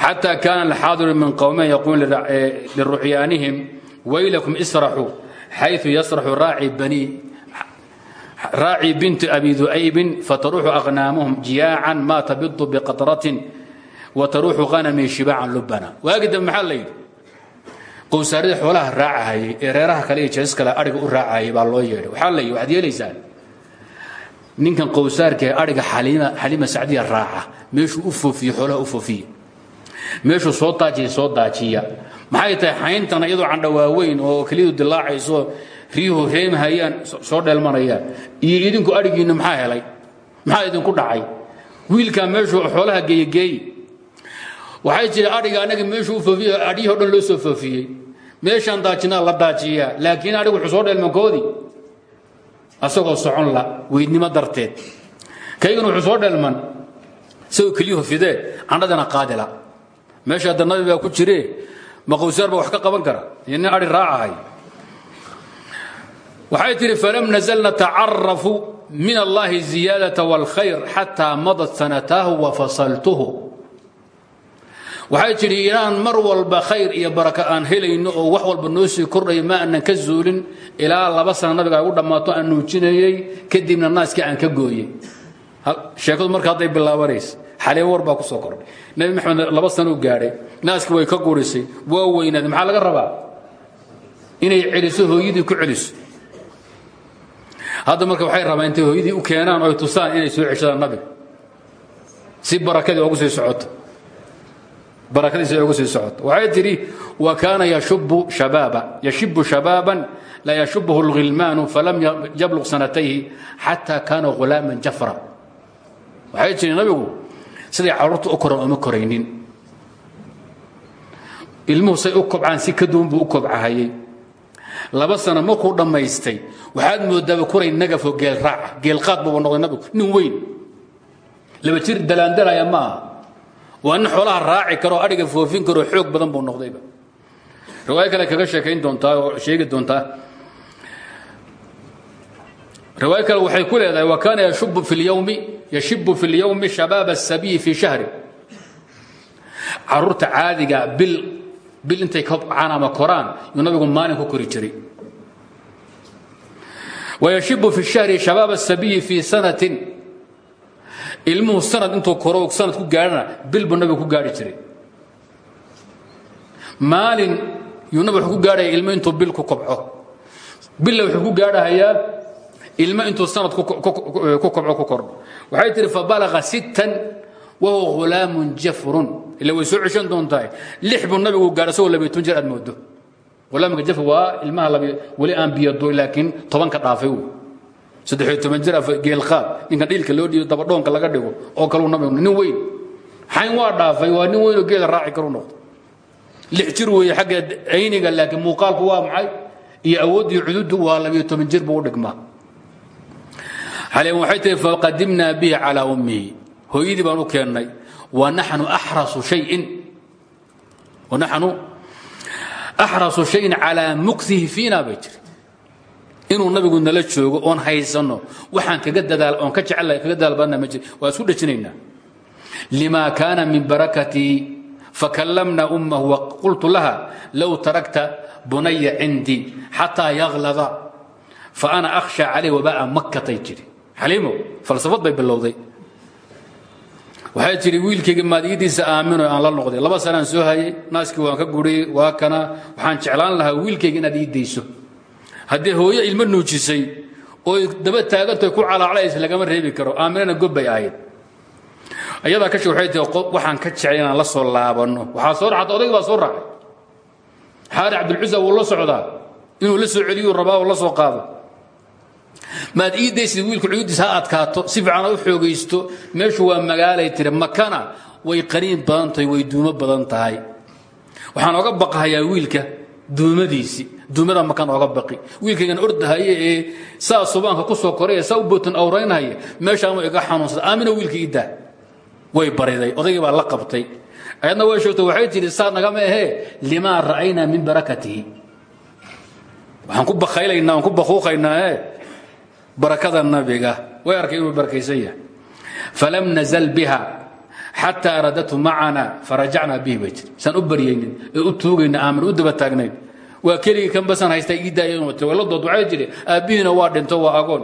Xataa kaana alxaadiru min qowmen yaquul eh, liruxyaanihim waylakum israxuu xayu yasraxu raaci banii binti abi du'aybin fataruuxu aqnaamuhum jiyaacan ma tabidu biqaطratin wataruuxu hanami shibaacan lubana waagi dambe maxaa la yidhi? Qowsaaradii xoolaha raacahayay ee reeraha kale iyo jeesas kale adhiga u raacahayay baa loo yeedhay. Waxaa la yidhi waxaad yeelaysaan? Ninkan qowsaarka ee adhiga xaliima sacdiya raaca meeshuu u foofiye xoolaha u foofiye meeshuu soo daajiya soo daajiya. Maxay tahay xayntana iyadoo candhawaaweyn oo keliyadu dilaacayso riyuhu reemhayaan soo dheelmanayaan iyo idinku adhigiinna maxaa helay? Maxaa idinku dhacay? Wiilkaa meeshuu xoolaha geeyegeeye waxay jiri adhiga anaga meeshuu u foofiye adhiyihii o dhan loo soo foofiyey. Meeshaan daajinaa la daajiyaa. Laakiin adhigu wuxuu soo dheelmankoodii asagoo socon la weydnimo darteed. Kaygana wuxuu soo dheelman isagoo keliyuhu fidee candhadana qaadila meesha hadda ku jire ma qowsaar ba wax ka qaban kara. Iyo nin adhi waxay tihi falam nazl natacarafu min allahi ziyaadaة wاlkhayr xataa madat sanataahu wafasaltuhu waxay tidhi inaan mar walba khayr iyo baraka aan helayno oo wax walba noo sii kordhayo ma aanan ka zuulin ilaa laba sana nabiga ay u dhammaato aan nuujinayey kadibna naaskii aan ka gooyey sheekadu marka hadday bilaabanaysa xaliimo war baa ku soo kordhay. Nebi maxamed laba sanuu gaadhay naaskii way ka gurisay waa weynaaday maxaa laga rabaa? Inay celiso hooyadii ku celiso hadda marka waxay rabaan intay hooyadii u keenaan oy tusaan inay soo ceshadaan nabiga si barakadii ugu sii socoto barakadiisi ugu sii socoto. Waxay tidhi wa kaana yashubu shabaaba. Yashibu shabaaban la yashubuhu اlghilmaanu falam yabluq sanatayhi xataa kaana ghulaaman jafra. Waxay tidhi nabigu siday carruurta u koran uma koraynin. Ilmuhu say u kobcaan si ka buu u kobcahayey laba sano markuu dhammaystay waxaad moodaaba kuray nagafo geel raaca geelqaad buuba noqday nabigu nin weyn laba jir dalaandalaya ma aha waa nin xoolaha raaci karoo adhiga foofin karoo xoog badan buu noqdayba riwaayo kale kaga sheekayn doontaa oo sheegi doontaa riwaayo kale waxay ku leedahay wa kaana yashubu fi lyawmi yashibu fi اlyawmi shabaaba الsabiyi fi shahri caruurta caadiga bil bil intay kobcaan ama koraan yuu nabigu maalin ku kori jiray. Wayashibu fi shahri shabaab الsabiyi fii sanatin. Ilmuhu sanad intuu koro sanad ku gaadhana bil buu nabigu ku gaadhi jiray. Maalin yuu nabig wuxuu ku gaadhaya ilmo intuu bil ku kobco. Billa wuxuu ku gaadhahayaa ilmo intuu sanad ku kobco ku kordho waxay tihi fabalaga sittan wahuwa hulaamun jafrun ila way soo ceshan doontahay lix buu nabigu gaadha isagoo labiyo toban jir aad moodo hulaamka jafr waa ilmaha weli aan biyado laakiin tobanka dhaafay saddexiyo toban jir geelqaad ninkan dhiilka loo dhiibo dabadhoonka laga dhigo oo kaleu nabigu nin weyn xayn waa dhaafay waa nin weynoo geela raaci karu noqdo lix jir weeye xagga ayniga laakiin muuqaalku waa maxay iyo awooddii cududu waa labiyo toban jir buu u dhigmaa xaleen waxay tihi faqadimnaa bihi calaa ummihi hooyadii baan u keennay wanaxnu axrasu shayin. Calaa muksihi fiina bay jiri. Inuu nabigu nala joogo oon haysanno waxaan kaga dadaal oon ka jecel kaga dadaal badna ma jiri. Waa isku dhejinaynaa lima kaana min barakatii fakallamna ummahu waqultu laha low tarakta bunaya cindii xataa yaglada faana akhsha calayh wabaa makkatay jiri. Xaliimo falsafad bay bilowday waxay jiri wiilkayga maadigidiisa aamino aan la noqday. Laba sanaan soo hayay naaskii waan ka guriyey waa kana. Waxaan jeclaan lahaa wiilkayga inaad ii dayso. Haddii hooyo ilmo nuujisay ooy daba taagantahay ku calaaclaysa lagama reebi karo aaminana gobbay ahayd. Ayadaa kashi waxay tii waxaan ka inaan la soo laabanno. Waxaa soo raacata odayga baa soo raacay. Xaari cabdilcusa wuu la socdaa. Inuu la soo celiyuu rabaa oo la soo qaado maad ii daysid wiilku cuyudiis ha adkaato si fiican u xoogaysto meeshu waa magaalay tiri makana way qaniin badan way duumo badan tahay. Waxaan oga baqahayaa wiilka duumadiisii duumada makan oga baqi. Wiilkaygan ordahaye ee saa subaanka ku soo koray ee saa u bootan awraynhaya meeshaan iga xanuunsada aamina wiilka ii daa. Way bariday odaygii baa la qabtay. Ayadna way sheegtay waxay tidhi saa nagama ahee? Limaa ra'aynaa min barakatihi. Waxaan ku bakaylaynaa ku bakuuqaynaa ee barakada nabiga. Way arkay inuu barakaysan yahay. Falam nazal biha xataa radatu macana farajacnaa bihi bay tiri saan u baryaynin ee u tuugayna aamin u daba taagnayn. Waa keligii kan basan haystaa ii daaya inuu tiri wala dood waxay jiri aabbihiina waa dhinto waa agoon.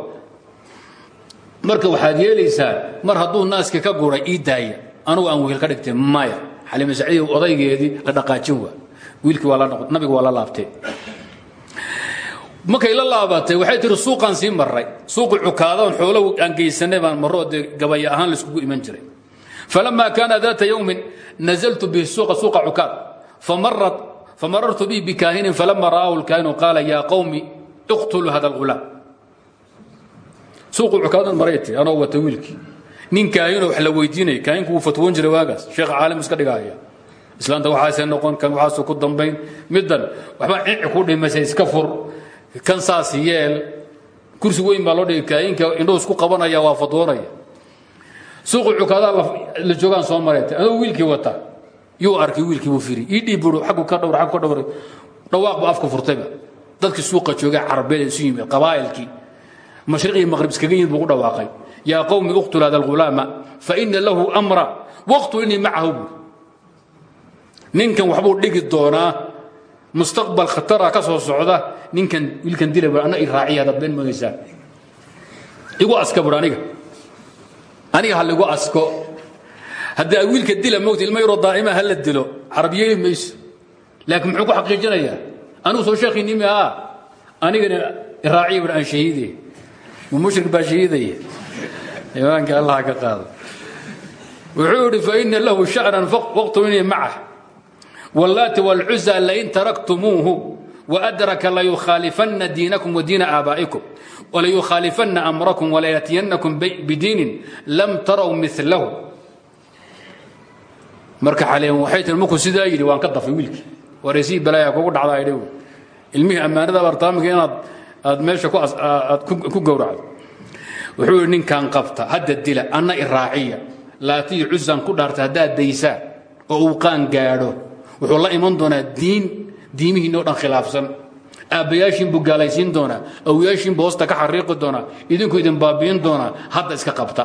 Marka waxaad yeelaysaa mar hadduu naaskii ka guray ii daaya. Anugu aan wiil ka dhigtay maya. Xalima sacdiy odaygeedii la dhaqaajin waa. Wiilkii waa la nabiga waa la laabtay markay la laabatay waxay tihi suuqaan sii maray suuqi cukaadaan xoolo aan geysanay baan maroo dee gabaya ahaan laiskugu iman jiray. Falama kaana daata yowmin nazaltu bihi suuqa suuqa cukaad. Famarartu bihi bikaahinin falama ra'aahu lkaahinu qaala yaa qowmi iqtuluu hada algulaam suuqu cukaadan maray tiri anoo wata wiilkii. Nin kaahinoo wax la weydiinaya kaahinku wuu fatwoon jiray waagaas. Sheekha caalim iska dhigahaya islaanta waxaasee noqon kan waxaasuu ku dambayn. Middan waxba cici ku dhimasay iska fur kan saas yeel kursi weyn baa loo dhigay kaayinka indhuhu isku qabanaya waa fadwoonaya. Suuqu cukaadaa la joogaan soo mareetay adoo wiilkii wata yuu arkay wiilkii buu firi ii dhiib buru xaggu ka dhowr xaggu ka dhowray dhawaaq buu afka furtayba dadkii suuqa joogay carabeed isu yimid qabaa'ilkii mashriq iyo maqrib iskaga yimid buu ku dhawaaqay. Yaa qowmi uqtul hada algulaama fa ina lahu amra waqtulnii macahu. Buu ninkan waxbuu dhigi doonaa mustaqbal khatara ka soo socda ninkan wiilkan dila anna i raaciya hadaad been moodaysaa. Igu aska bur aniga. Aniga ha ligu asko. Haddii aad wiilka dila moogta ilma yaroo daa'ima ha la dilo carab yeeli mayso. Laakiin muxuu ku xaqiijinayaa anigu soo sheekhiinni mi aa anigana iraaciya bur aan shahiide. Mu mushrik baa shahiidaya? Imaanka allah ka qaado. Wuxuu yidhi fa ina lahu sha'nan waqtulnii macah wllaati wlcusa lain taraktumuuhu wdraka layukhaalifana diinakum wadiina aabaa'ikum walayukhaalifanna amrakum walayaatiyannakum بدين لم تروا milahu marka alm waxay tii markuu sidaa yidhi waan ka dafay wiilkii wareysihii balaaya kugu dhacdaydh ilmihii ammaanada bartaaminka inaad aad meesha aad ku gowracdo wuxuu ninkan qabta hadda dila anna iraaciya laatiyi cusaan ku dhaarta haddaad daysaa oo uu qaan gaadho wuxuu la iman doonaa diin diimihiinoo dhan khilaafsan. Aabbayaashiin buu gaalaysiin doonaa. Awyaashiin buu hoosta ka xariiqi doonaa. Idinku idin baabi'in doonaa. Hadda iska qabta.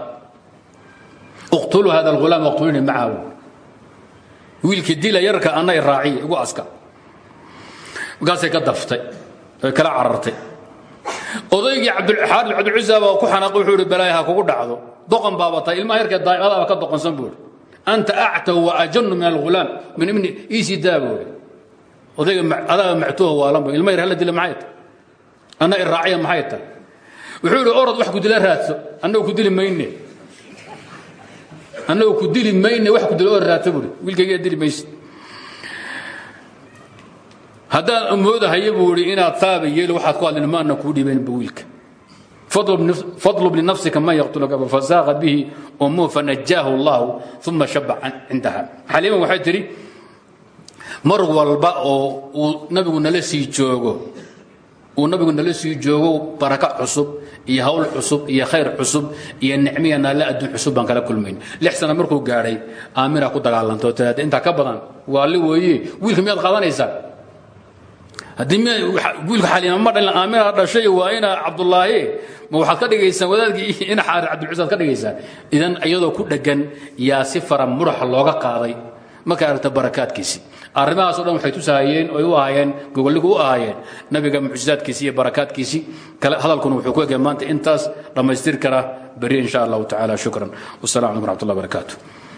Uqtuluu hada alghulaam waqtuluni macahu wiilkii dila yarka anna i raaciya igu aska. Markaasay ka daftay. Way kala carartay. Odaygii cabdulxaaril cabdulcusa baa ku xanaaqay wuxuu ihi balaaya ha kugu dhacdo. Doqon baaba tahay ilmaha yarkee daa'imadaaba ka doqonsan buu ihi anta actaw waajanu min alghulaam min ibni iisii daa buu ihi odayga adaga mactuuha waalanba ilma yar hala dila maxay tahay anna i raaciya maxay tahay wuxuu ihi orod wax ku dila raadso annagu ku dili mayne annagu ku dili mayne wax ku dila oo raadso buuri wiilkayga dili maysid haddaan moodahayo buu ihi inaad taaba yeelo waxaad ku hadlin maana fadlub linafsika man yaqtulaka fasaaqa bihi umuhu fanajaahu allahu uma shaba cindaha xaliima waxay tidhi mar walba oo uu nabigu nala sii joogo uu nabigu nala sii joogo baraka cusub iyo hawl cusub iyo khayr cusub iyo nicmiya naalle adduun cusub baan kala kulmayn lix sana markuu gaadhay aamina ku dagaalanto tiraada intaa ka badan waa li weeye wiilka miyaad qaadanaysaa wiilka xaliima ma dhalin aamina dhashay waa ina cabdulaahi ma waxaad ka dhigaysaan wadaadkii ina xaarir cabdilciis aad ka dhigaysaan idan iyadoo ku dheggan yaa si fara muraxa looga qaaday. Markay aragta barakaadkiisi. Arrimahaasoo dhan waxay tusahayeen oy u ahaayeen gogolligu u ahaayeen nabiga mucjizaadkiisi iyo barakaadkiisii hadalkuna wuxuu ku egay maanta intaas dhammaystir kara. Beri in sha allahu tacala shukran. Wasalam calaykum raxmat ullah barakaatu